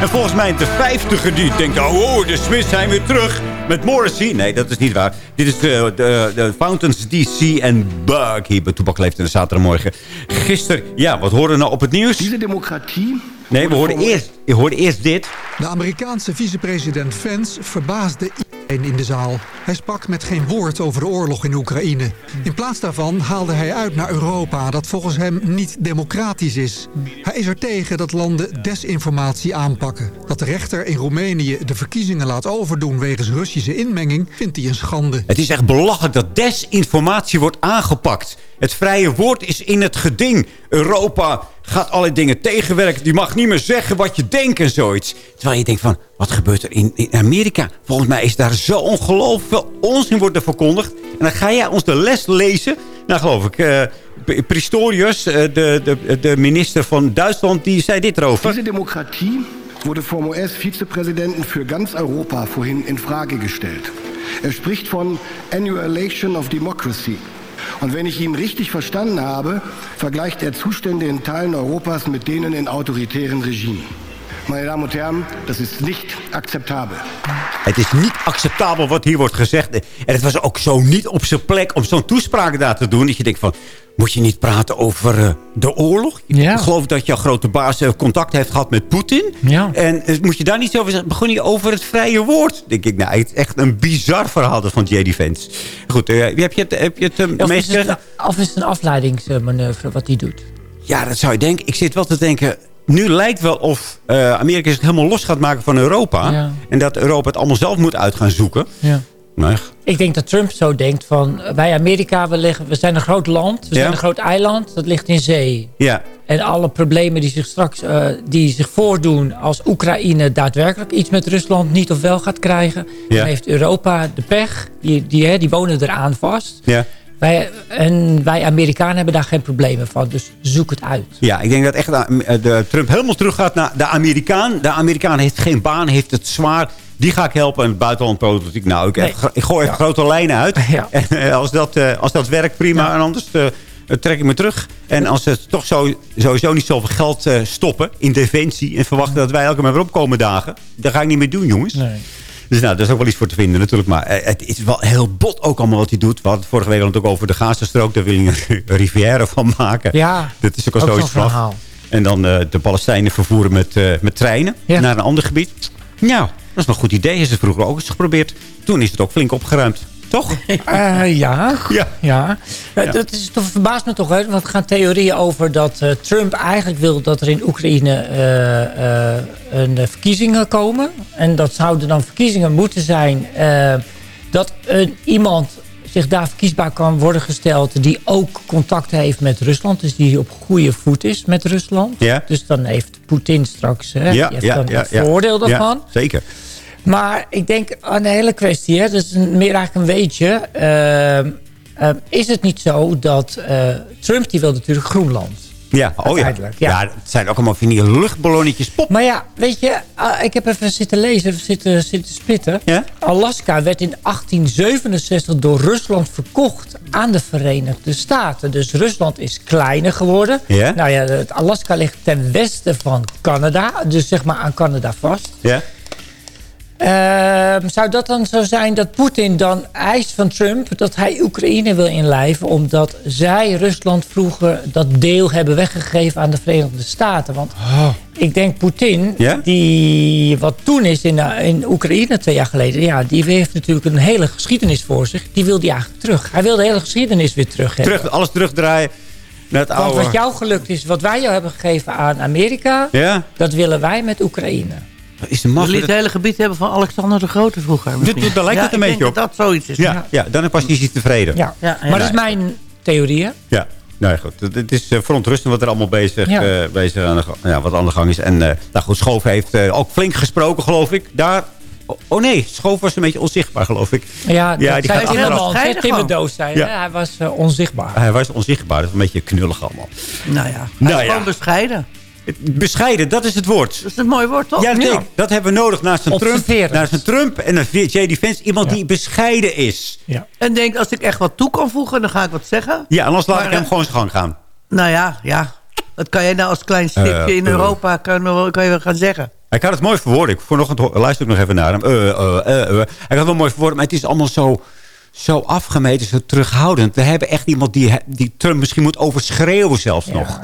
En volgens mij de vijftiger die denkt... Oh, de Smiths zijn weer terug met Morrissey. Nee, dat is niet waar. Dit is de, de, de Fountains DC en Bug hier bij Toepak Leeft in de zaterdagmorgen. Gisteren, ja, wat horen we nou op het nieuws? Diese democratie Nee, we hoorden eerst, eerst dit. De Amerikaanse vicepresident Vance verbaasde in de zaal. Hij sprak met geen woord over de oorlog in Oekraïne. In plaats daarvan haalde hij uit naar Europa dat volgens hem niet democratisch is. Hij is er tegen dat landen desinformatie aanpakken. Dat de rechter in Roemenië de verkiezingen laat overdoen wegens Russische inmenging vindt hij een schande. Het is echt belachelijk dat desinformatie wordt aangepakt. Het vrije woord is in het geding. Europa gaat alle dingen tegenwerken. Die mag niet meer zeggen wat je denkt en zoiets. Terwijl je denkt van, wat gebeurt er in, in Amerika? Volgens mij is daar zo ongelooflijk onzin wordt er verkondigd. En dan ga jij ons de les lezen. Nou geloof ik, eh, de, de, de minister van Duitsland, die zei dit erover. Diese Demokratie wurde vom US-Vizepräsidenten für ganz Europa vorhin in Frage gestellt. Er spricht von Annihilation of Democracy. Und wenn ich ihn richtig verstanden habe, vergleicht er Zustände in Teilen Europas mit denen in autoritären Regimen. Meine Damen und Herren, das ist nicht akzeptabel. Het is niet acceptabel wat hier wordt gezegd. En het was ook zo niet op zijn plek om zo'n toespraak daar te doen. Dat je denkt van, moet je niet praten over eh, de oorlog? Ja. Ik geloof dat jouw grote baas eh, contact heeft gehad met Poetin. Ja. En eh, moet je daar niet over zeggen? Begon je over het vrije woord? denk ik, nou, het is echt een bizar verhaal dat van J.D. Vance. Goed, heb je het, heb je het Of is, het, of is het een afleidingsmanoeuvre wat hij doet? Ja, dat zou je denken. Ik zit wel te denken... Nu lijkt wel of eh, Amerika zich helemaal los gaat maken van Europa. Ja. En dat Europa het allemaal zelf moet uit gaan zoeken. Ja. Nee. Ik denk dat Trump zo denkt van... wij Amerika, we, liggen, we zijn een groot land. We Ja. zijn een groot eiland. Dat ligt in zee. Ja, En alle problemen die zich straks eh, die zich voordoen... als Oekraïne daadwerkelijk iets met Rusland niet of wel gaat krijgen... Ja. dan heeft Europa de pech. Die, die, hè, die wonen eraan vast. ja. Wij, en wij Amerikanen hebben daar geen problemen van. Dus zoek het uit. Ja, ik denk dat echt eh, de Trump helemaal terug gaat naar de Amerikaan. De Amerikaan heeft geen baan, heeft het zwaar. Die ga ik helpen. En het buitenland politiek. Nou, ik, Nee. ik gooi even grote lijnen uit. (laughs) Ja. En eh, als dat, eh, als dat werkt, prima. Ja. En anders eh, trek ik me terug. En als ze toch zo, sowieso niet zoveel geld eh, stoppen in defensie... en verwachten dat wij elke keer maar weer opkomen dagen... dat ga ik niet meer doen, jongens. Nee. Dus nou, daar is ook wel iets voor te vinden natuurlijk. Maar eh, het is wel heel bot ook allemaal wat hij doet. We hadden het vorige week over de Gazastrook. Daar wil hij een (laughs) rivière van maken. Ja, Dat is ook al zoiets verhaal. En dan eh, de Palestijnen vervoeren met, eh, met treinen Ja. naar een ander gebied. Nou, dat is een goed idee. Is het vroeger ook eens geprobeerd. Toen is het ook flink opgeruimd. Toch? (laughs) Eh, ja. Ja. ja. Ja. Dat is, toch verbaast me toch, hè? want er gaan theorieën over dat eh, Trump eigenlijk wil dat er in Oekraïne eh, een verkiezingen komen. En dat zouden dan verkiezingen moeten zijn dat een, iemand zich daar verkiesbaar kan worden gesteld die ook contact heeft met Rusland. Dus die op goede voet is met Rusland. Ja. Dus dan heeft Poetin straks hè, die heeft dan een ja. voordeel daarvan. Ja, zeker. Maar ik denk aan de hele kwestie, hè, dat is meer eigenlijk een weetje. ehm, ehm, is het niet zo dat eh, Trump, die wil natuurlijk Groenland. Ja, oh ja. Ja. ja. het zijn ook allemaal van die luchtballonnetjes. Pop. Maar ja, weet je, ah, ik heb even zitten lezen, zitten, zitten spitten. Ja? Alaska werd in 1867 door Rusland verkocht aan de Verenigde Staten. Dus Rusland is kleiner geworden. Ja? Nou ja, het Alaska ligt ten westen van Canada. Dus zeg maar aan Canada vast. Ja? Ehm, zou dat dan zo zijn dat Poetin dan eist van Trump... dat hij Oekraïne wil inlijven... omdat zij Rusland vroeger dat deel hebben weggegeven aan de Verenigde Staten? Want ik denk Poetin, Ja? die wat toen is in, eh, in Oekraïne twee jaar geleden... ja, die heeft natuurlijk een hele geschiedenis voor zich. Die wil die eigenlijk terug. Hij wil de hele geschiedenis weer terug hebben. Terug, alles terugdraaien naar het Want oude. wat jou gelukt is, wat wij jou hebben gegeven aan Amerika... Ja? dat willen wij met Oekraïne. Is de We macht... het hele gebied hebben van Alexander de Grote vroeger. misschien. Dit- daar lijkt Ja, het een beetje op. dat zoiets is. Ja, ja, dan pas is hij tevreden. Ja. Ja, maar dat is mijn theorie, hè? Ja, nou goed. Het- is eh, verontrustend wat er allemaal bezig, Ja. eh, bezig aan de, ja, wat aan de gang is. En eh nou goed, Schoof heeft ook flink gesproken, geloof ik. Daar... Oh, oh nee, Schoof was een beetje onzichtbaar, geloof ik. Ja, Ja, dat die zei gaat Scheiden Timmerdoos zei, Ja. hij was onzichtbaar. Hij was onzichtbaar, dat is een beetje knullig allemaal. Nou ja, hij Nou is ja. gewoon bescheiden. Bescheiden, dat is het woord. Dat is een mooi woord, toch? Ja, dat, dat hebben we nodig naast een Trump, naast een Trump en een J.D. Vance. Iemand Ja. die bescheiden is. Ja. En denk, als ik echt wat toe kan voegen, dan ga ik wat zeggen. Ja, anders laat Maar, ik hem eh, gewoon zijn gang gaan. Nou ja, ja. Wat kan jij nou als klein stipje Eh, in eh. Europa kan, kan je wel gaan zeggen? Hij kan het mooi verwoorden. Ik vanochtend luister ik nog even naar hem. Eh, eh, eh, eh. Hij kan het wel mooi verwoorden, maar het is allemaal zo, zo afgemeten, zo terughoudend. We hebben echt iemand die, die Trump misschien moet overschreeuwen zelfs nog.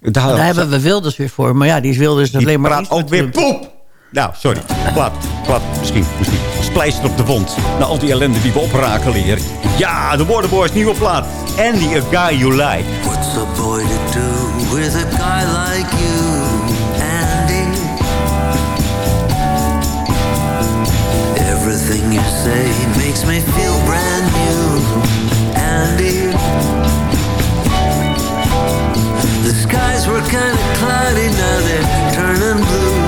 Daar, Daar hebben we Wilders weer voor. Maar ja, die is Wilders die alleen maar praat ook weer poep. Nou, sorry. Klap, klap. Misschien moest die splijster op de wond. Na al die ellende die we oprakelen hier. Ja, de Waterboys, nieuwe plaat. Andy, a guy you like. What's a boy to do with a guy like you, Andy? Everything you say makes me feel brand new, The skies were kinda cloudy, now they're turning blue.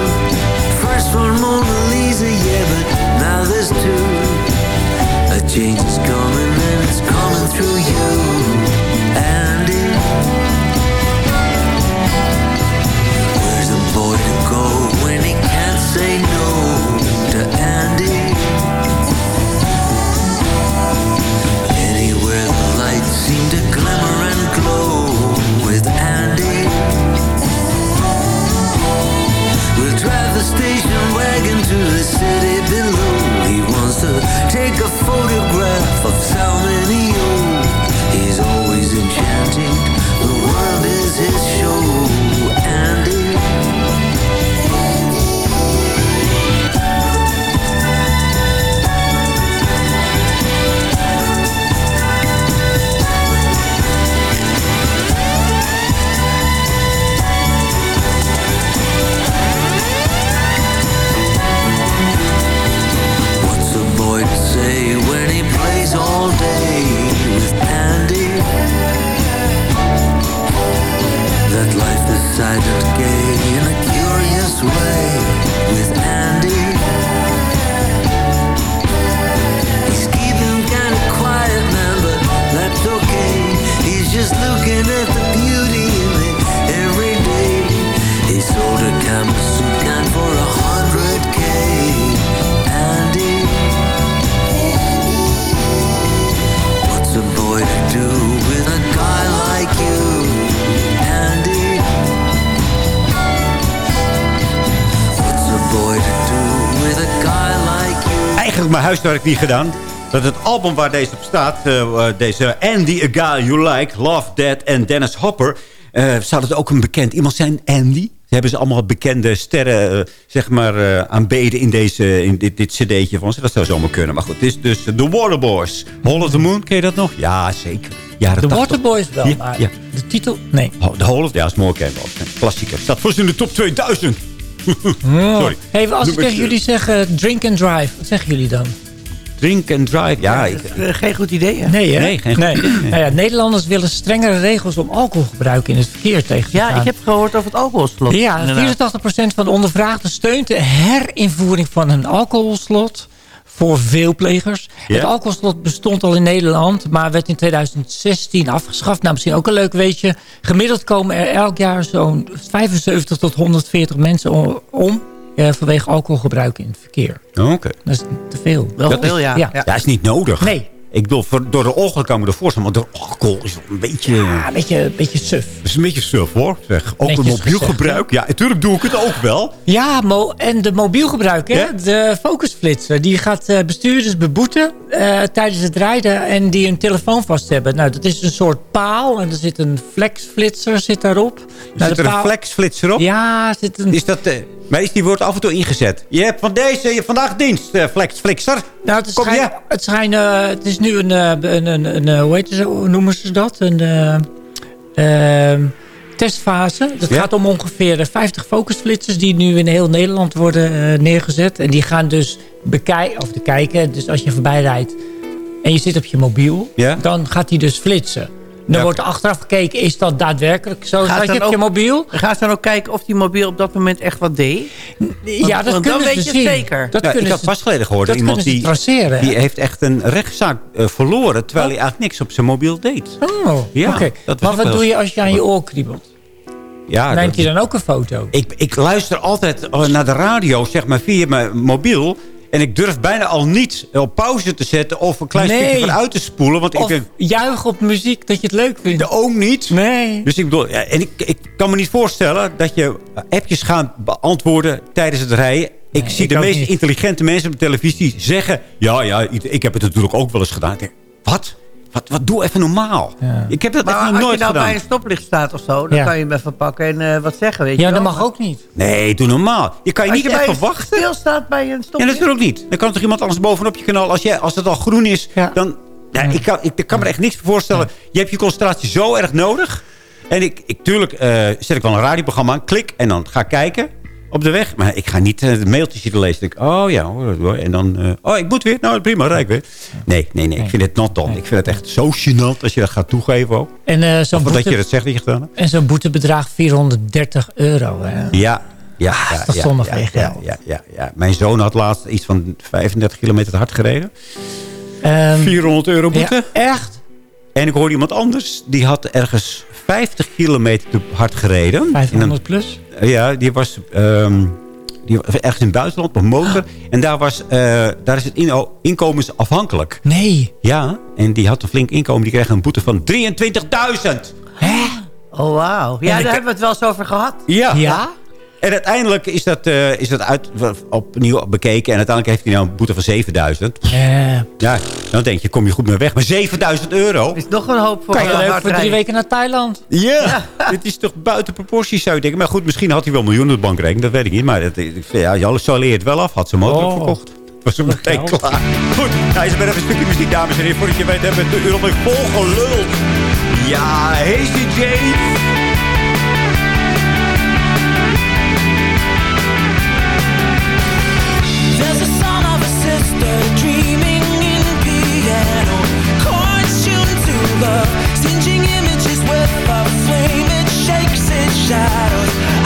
First one Mona Lisa, yeah, but now there's two. A change is coming and it's coming through you, curious way huiswerk niet gedaan. Dat het album waar deze op staat, eh, eh, deze Andy, a guy you like, Love, Dead en Dennis Hopper... eh, zou dat ook een bekend iemand zijn, Andy? Ze hebben ze allemaal bekende sterren, eh, zeg maar, aanbeden in, deze, in dit, dit cd'tje van ze. Dat zou zomaar kunnen. Maar goed, het is dus The Waterboys. Hole of the Moon, ken je dat nog? Ja, zeker. De 80. Waterboys wel, Ja, maar ja. de titel... Nee. Oh, de Hole of... Ja, is mooi ken wel. Klassieker. Staat voor in de top 2000. Sorry. Hey, als ik tegen jullie zeg eh, drink and drive, wat zeggen jullie dan? Drink and drive. Ja, ik, Eh, geen goed idee, hè? Nee, hè? Nee, geen goed nee. idee. Nou ja, Nederlanders willen strengere regels om alcoholgebruik in het verkeer tegen te Ja, gaan. ik heb gehoord over het alcoholslot. Ja, inderdaad. 84% van de ondervraagden steunt de herinvoering van een alcoholslot voor veel plegers. Ja? Het alcoholslot bestond al in Nederland, maar werd in 2016 afgeschaft. Nou, misschien ook een leuk weetje. Gemiddeld komen er elk jaar zo'n 75 tot 140 mensen om eh, vanwege alcoholgebruik in het verkeer. Oké. Dat is te veel. Wel Dat is- veel, ja. ja. ja. Ja, is niet nodig. Nee. Ik bedoel, door de ongeluk kan ik me ervoor maar door alcohol is wel een beetje... Ja, een beetje, een beetje suf. Dat is een beetje suf hoor. Zeg. Ook Netjes een mobiel gebruik. Ja, natuurlijk doe ik het ook wel. Ja, mo en de mobiel gebruiken, Ja? de focusflitser, die gaat eh, bestuurders beboeten eh, tijdens het rijden en die een telefoon vast hebben. Nou, dat is een soort paal en er zit een flexflitser zit daarop. Nou, Zit de er een flexflitser op? Ja, zit een... Is dat, eh, maar die wordt af en toe ingezet. Je hebt van deze, je hebt vandaag dienst, eh, flexflixer. Nou, het, je? het, het is nu een, eh, een, een, een, eh, hoe, heet het, zo? hoe noemen ze dat? Een eh, ehm, testfase. Het Ja? gaat om ongeveer eh, 50 focusflitsers die nu in heel Nederland worden neergezet. En die gaan dus bekijken, of te kijken, dus als je voorbij rijdt en je zit op je mobiel, Ja? dan gaat hij dus flitsen. Dan Ja. wordt er achteraf gekeken, is dat daadwerkelijk zo? Gaat je op je mobiel? Ga ze dan ook kijken of die mobiel op dat moment echt wat deed? Ja, dat want dan kunnen weet ze je zien. zeker. Dat Ja, ik kunnen had ze- pas geleden gehoord dat iemand kunnen ze die, traceren, die heeft echt een rechtszaak eh, verloren... terwijl hij eigenlijk niks op zijn mobiel deed. Oh, Ja, Maar wat doe je als je aan je oor kriebelt? Ja, Neemt je dan ook een foto? ik, ik luister altijd eh, naar de radio, zeg maar, via mijn mobiel... En ik durf bijna al niet op pauze te zetten of een klein Nee. stukje van uit te spoelen. Want ik Of juichen op muziek dat je het leuk vindt? ook niet. Nee. Dus ik bedoel, ja, en ik, ik kan me niet voorstellen dat je appjes gaat beantwoorden tijdens het rijden. Ik zie ik de meest niet. intelligente mensen op de televisie zeggen... Ja, ja, ik, ik heb het natuurlijk ook wel eens gedaan. Ik denk, wat? Wat, wat doe even normaal. Ik heb dat Maar echt nog als nooit je nou gedaan. bij een stoplicht staat of zo, dan Ja. kan je hem even pakken en eh, wat zeggen, weet je Ja, dat mag ook niet. Nee, doe normaal. Je kan je Als niet je even wachten. stilstaat bij een Ja, stoplicht. dat doe ook niet. Dan kan toch iemand anders bovenop je kanaal. Als, jij, als het al groen is, dan... Ja, ik, kan, ik, ik kan me echt niks voor voorstellen. Je hebt je concentratie zo erg nodig. En ik, ik tuurlijk eh, zet ik wel een radioprogramma aan. Klik en dan ga ik kijken op de weg. Maar ik ga niet eh, de mailtjes zitten lezen. Ik, oh ja, hoor, en dan... eh, oh, ik moet weer. Nou, prima, rijk weer. Nee, nee, nee. Ik vind het not done. Ik vind het echt zo gênant als je dat gaat toegeven ook. En eh, dat boete, je dat zegt dat je gedaan hebt. en zo'n boete bedraagt 430 euro. Hè. Ja. Ja, ja, Ah, dat is ja, zonde ja, ja, geld. ja, ja, ja. Mijn zoon had laatst iets van 35 kilometer te hard gereden. Ehm, 400 euro boete. ja, echt? En ik hoorde iemand anders, die had ergens 50 kilometer te hard gereden. En 500 plus? Ja, die was, ehm, die was ergens in het buitenland op een motor. En daar, was, eh, daar is het in, inkomensafhankelijk. Nee. Ja, en die had een flink inkomen. Die kreeg een boete van 23.000. Oh, wauw. Ja, daar hebben we het wel eens over gehad. Ja. Ja? En uiteindelijk is dat, eh, is dat uit, opnieuw bekeken. En uiteindelijk heeft hij nou een boete van 7000. Eh, Ja, dan denk je, kom je goed mee weg. Maar 7000 euro? is nog een hoop voor kan je leuk voor drie rijden. weken naar Thailand? Ja, dit is toch buiten proporties zou je denken. Maar goed, misschien had hij wel miljoenen op de bankrekening. Dat weet ik niet. Maar dat, ik vind, ja, het wel af. Had zijn motor ook Oh. verkocht. Was hem meteen klaar. Goed, hij is met even een stukje muziek, dames en heren. Voordat je weet hebben we de Europe vol geluld. Ja, Hasty Jane. Love. Singeing images with a flame It shakes its shadows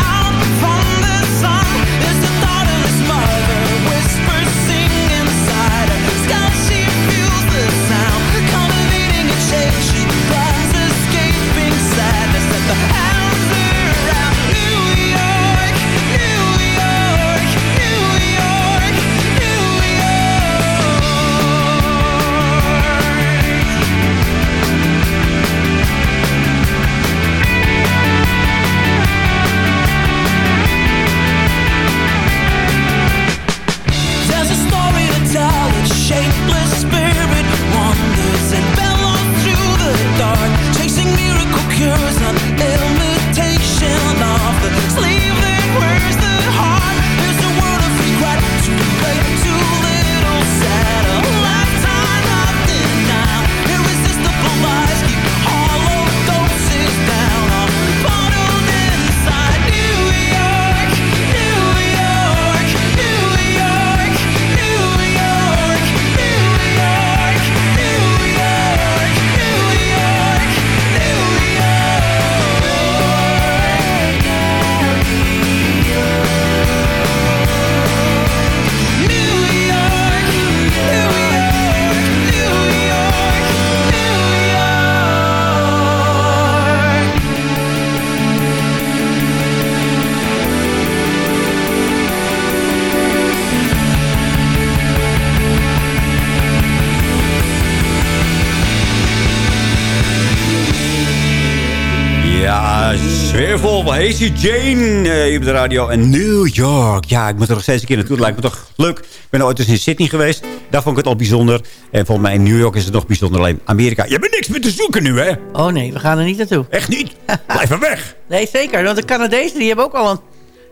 Hazy Jane eh, op de radio. En New York. Ja, ik moet er nog steeds een keer naartoe. Lijkt me toch leuk. Ik ben ooit eens in Sydney geweest. Daar vond ik het al bijzonder. En volgens mij in New York is het nog bijzonder. Alleen Amerika. Je hebt niks meer te zoeken nu, hè? Oh nee, we gaan er niet naartoe. Echt niet? (laughs) Blijf er weg. Nee, zeker. Want de Canadezen die hebben ook al een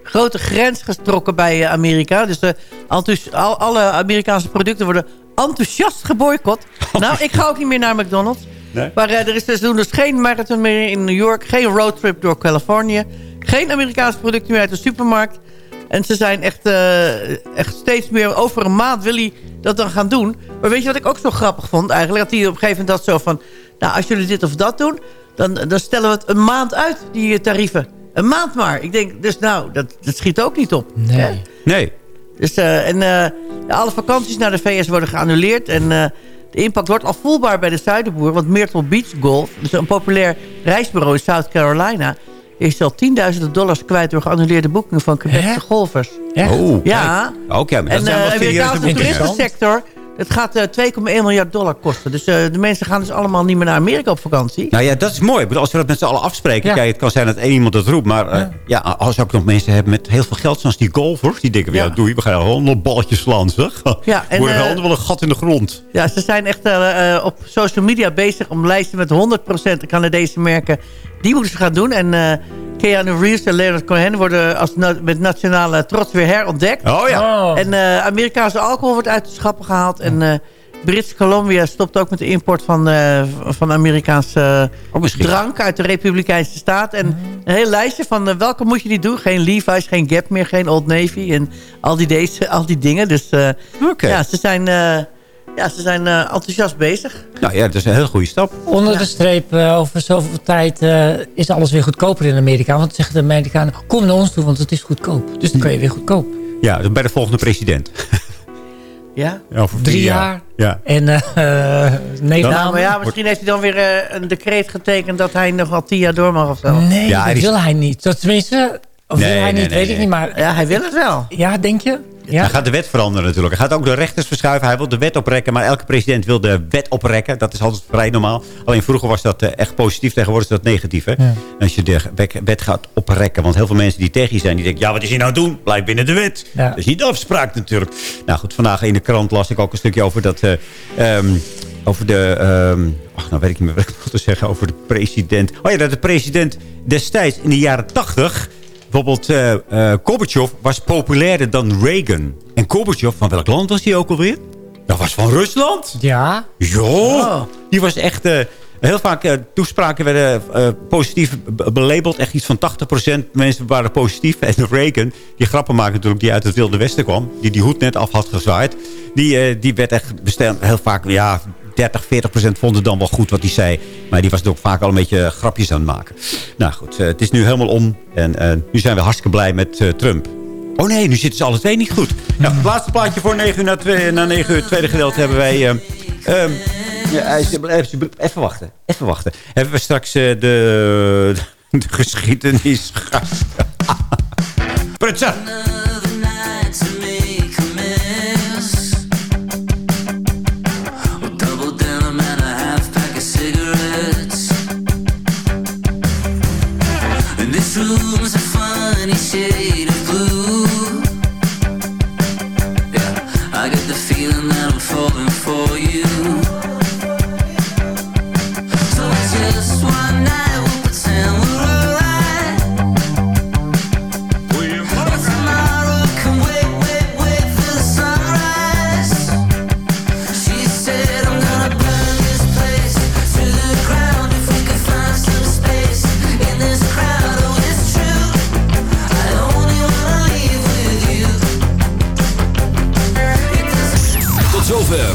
grote grens getrokken bij eh, Amerika. Dus de enthousi- al, alle Amerikaanse producten worden enthousiast geboycott. (laughs) Nou, ik ga ook niet meer naar McDonald's. Nee? Maar eh, er is dus, doen dus geen marathon meer in New York. Geen roadtrip door Californië. Geen Amerikaanse producten meer uit de supermarkt. En ze zijn echt, eh, echt steeds meer... Over een maand wil hij dat dan gaan doen. Maar weet je wat ik ook zo grappig vond eigenlijk? Dat hij op een gegeven moment dat zo van... Nou, als jullie dit of dat doen... Dan, dan stellen we het een maand uit, die eh, tarieven. Een maand maar. Ik denk, dus nou, dat, dat schiet ook niet op. Nee. Nee. Dus, en alle vakanties naar de VS worden geannuleerd. En eh, de impact wordt al voelbaar bij de Zuiderboer. Want Myrtle Beach Golf, dus een populair reisbureau in South Carolina... is al tienduizenden dollars kwijt door geannuleerde boekingen van Quebecse golfers. Echt? Oh, Ja. Oké, maar dat En zijn de wel boekingen. toeristensector... Het gaat eh, 2,1 miljard dollar kosten. Dus eh, de mensen gaan dus allemaal niet meer naar Amerika op vakantie. Nou ja, dat is mooi. Als we dat met z'n allen afspreken. Ja. Kijk, het kan zijn dat één iemand dat roept. Maar eh, ja. als ook nog mensen hebt met heel veel geld. Zoals die golfers. Die denken, ja, Ja. doei, we gaan honderd balletjes slaan. Zeg. Ja, (laughs) en, Worden eh, wel een gat in de grond. Ja, ze zijn echt op social media bezig om lijsten met 100% Canadese merken. Die moeten ze gaan doen. En eh Keanu Reeves en Leonard Cohen worden als na- met nationale trots weer herontdekt. Oh ja. En eh, Amerikaanse alcohol wordt uit de schappen gehaald. En eh Brits Columbia stopt ook met de import van, eh, van Amerikaanse Oh, drank uit de Republikeinse staat. En een hele lijstje van welke moet je niet doen. Geen Levi's, geen Gap meer, geen Old Navy en al die, deze, al die dingen. Dus eh, ja, ze zijn, eh, ja, ze zijn eh, enthousiast bezig. Nou ja, dat is een heel goede stap. Onder de streep, eh, over zoveel tijd eh, is alles weer goedkoper in Amerika. Want dan zeggen de Amerikanen, kom naar ons toe, want het is goedkoop. Dus dan kan je weer goedkoop. Ja, bij de volgende president. Ja? (laughs) Over Drie vier jaar. Ja. En eh eh, nee, Nou, namen. maar ja, misschien heeft hij dan weer een decreet getekend... dat hij nog al tien jaar door mag of zo. Nee, Ja, dat is- wil hij niet. Dat tenminste, of Nee, wil hij nee, niet, nee, weet nee. ik niet. Maar Ja, hij wil het wel. ja, denk je? Ja. Hij gaat de wet veranderen natuurlijk. Hij gaat ook de rechters verschuiven. Hij wil de wet oprekken. Maar elke president wil de wet oprekken. Dat is altijd vrij normaal. Alleen vroeger was dat eh, echt positief. Tegenwoordig is dat negatief. Hè? Ja. Als je de wet- gaat oprekken. Want heel veel mensen die tegen je zijn. Die denken, ja wat is hij nou doen? Blijf binnen de wet. Ja. Dat is niet de afspraak natuurlijk. Nou goed, vandaag in de krant las ik ook een stukje over dat... eh, ehm, over de... ehm, ach, nou weet ik niet meer wat ik (laughs) wilde zeggen. Over de president. Oh ja, dat de president destijds in de jaren tachtig... Bijvoorbeeld eh, Gorbachev was populairder dan Reagan. En Gorbachev, van welk land was hij ook alweer? Dat was van Rusland. Ja. Jo, Oh. die was echt... eh, heel vaak toespraken werden positief be- belabeld. Echt iets van 80% mensen waren positief. En Reagan, die grappen maken natuurlijk die uit het Wilde Westen kwam. Die die hoed net af had gezwaaid. Die, die werd echt bestemd heel vaak... Ja, 30, 40 procent vonden dan wel goed wat hij zei. Maar die was ook vaak al een beetje grapjes aan het maken. Nou goed, eh, het is nu helemaal om. En eh, nu zijn we hartstikke blij met eh, Trump. Oh nee, nu zitten ze alle twee niet goed. Nou, het laatste plaatje voor 9 uur na, twee, na 9 uur. Het tweede gedeelte hebben wij... eh, ehm, even, wachten. Even wachten. Hebben we straks de, de geschiedenis... (laughs) Prutsen! Room's a funny shade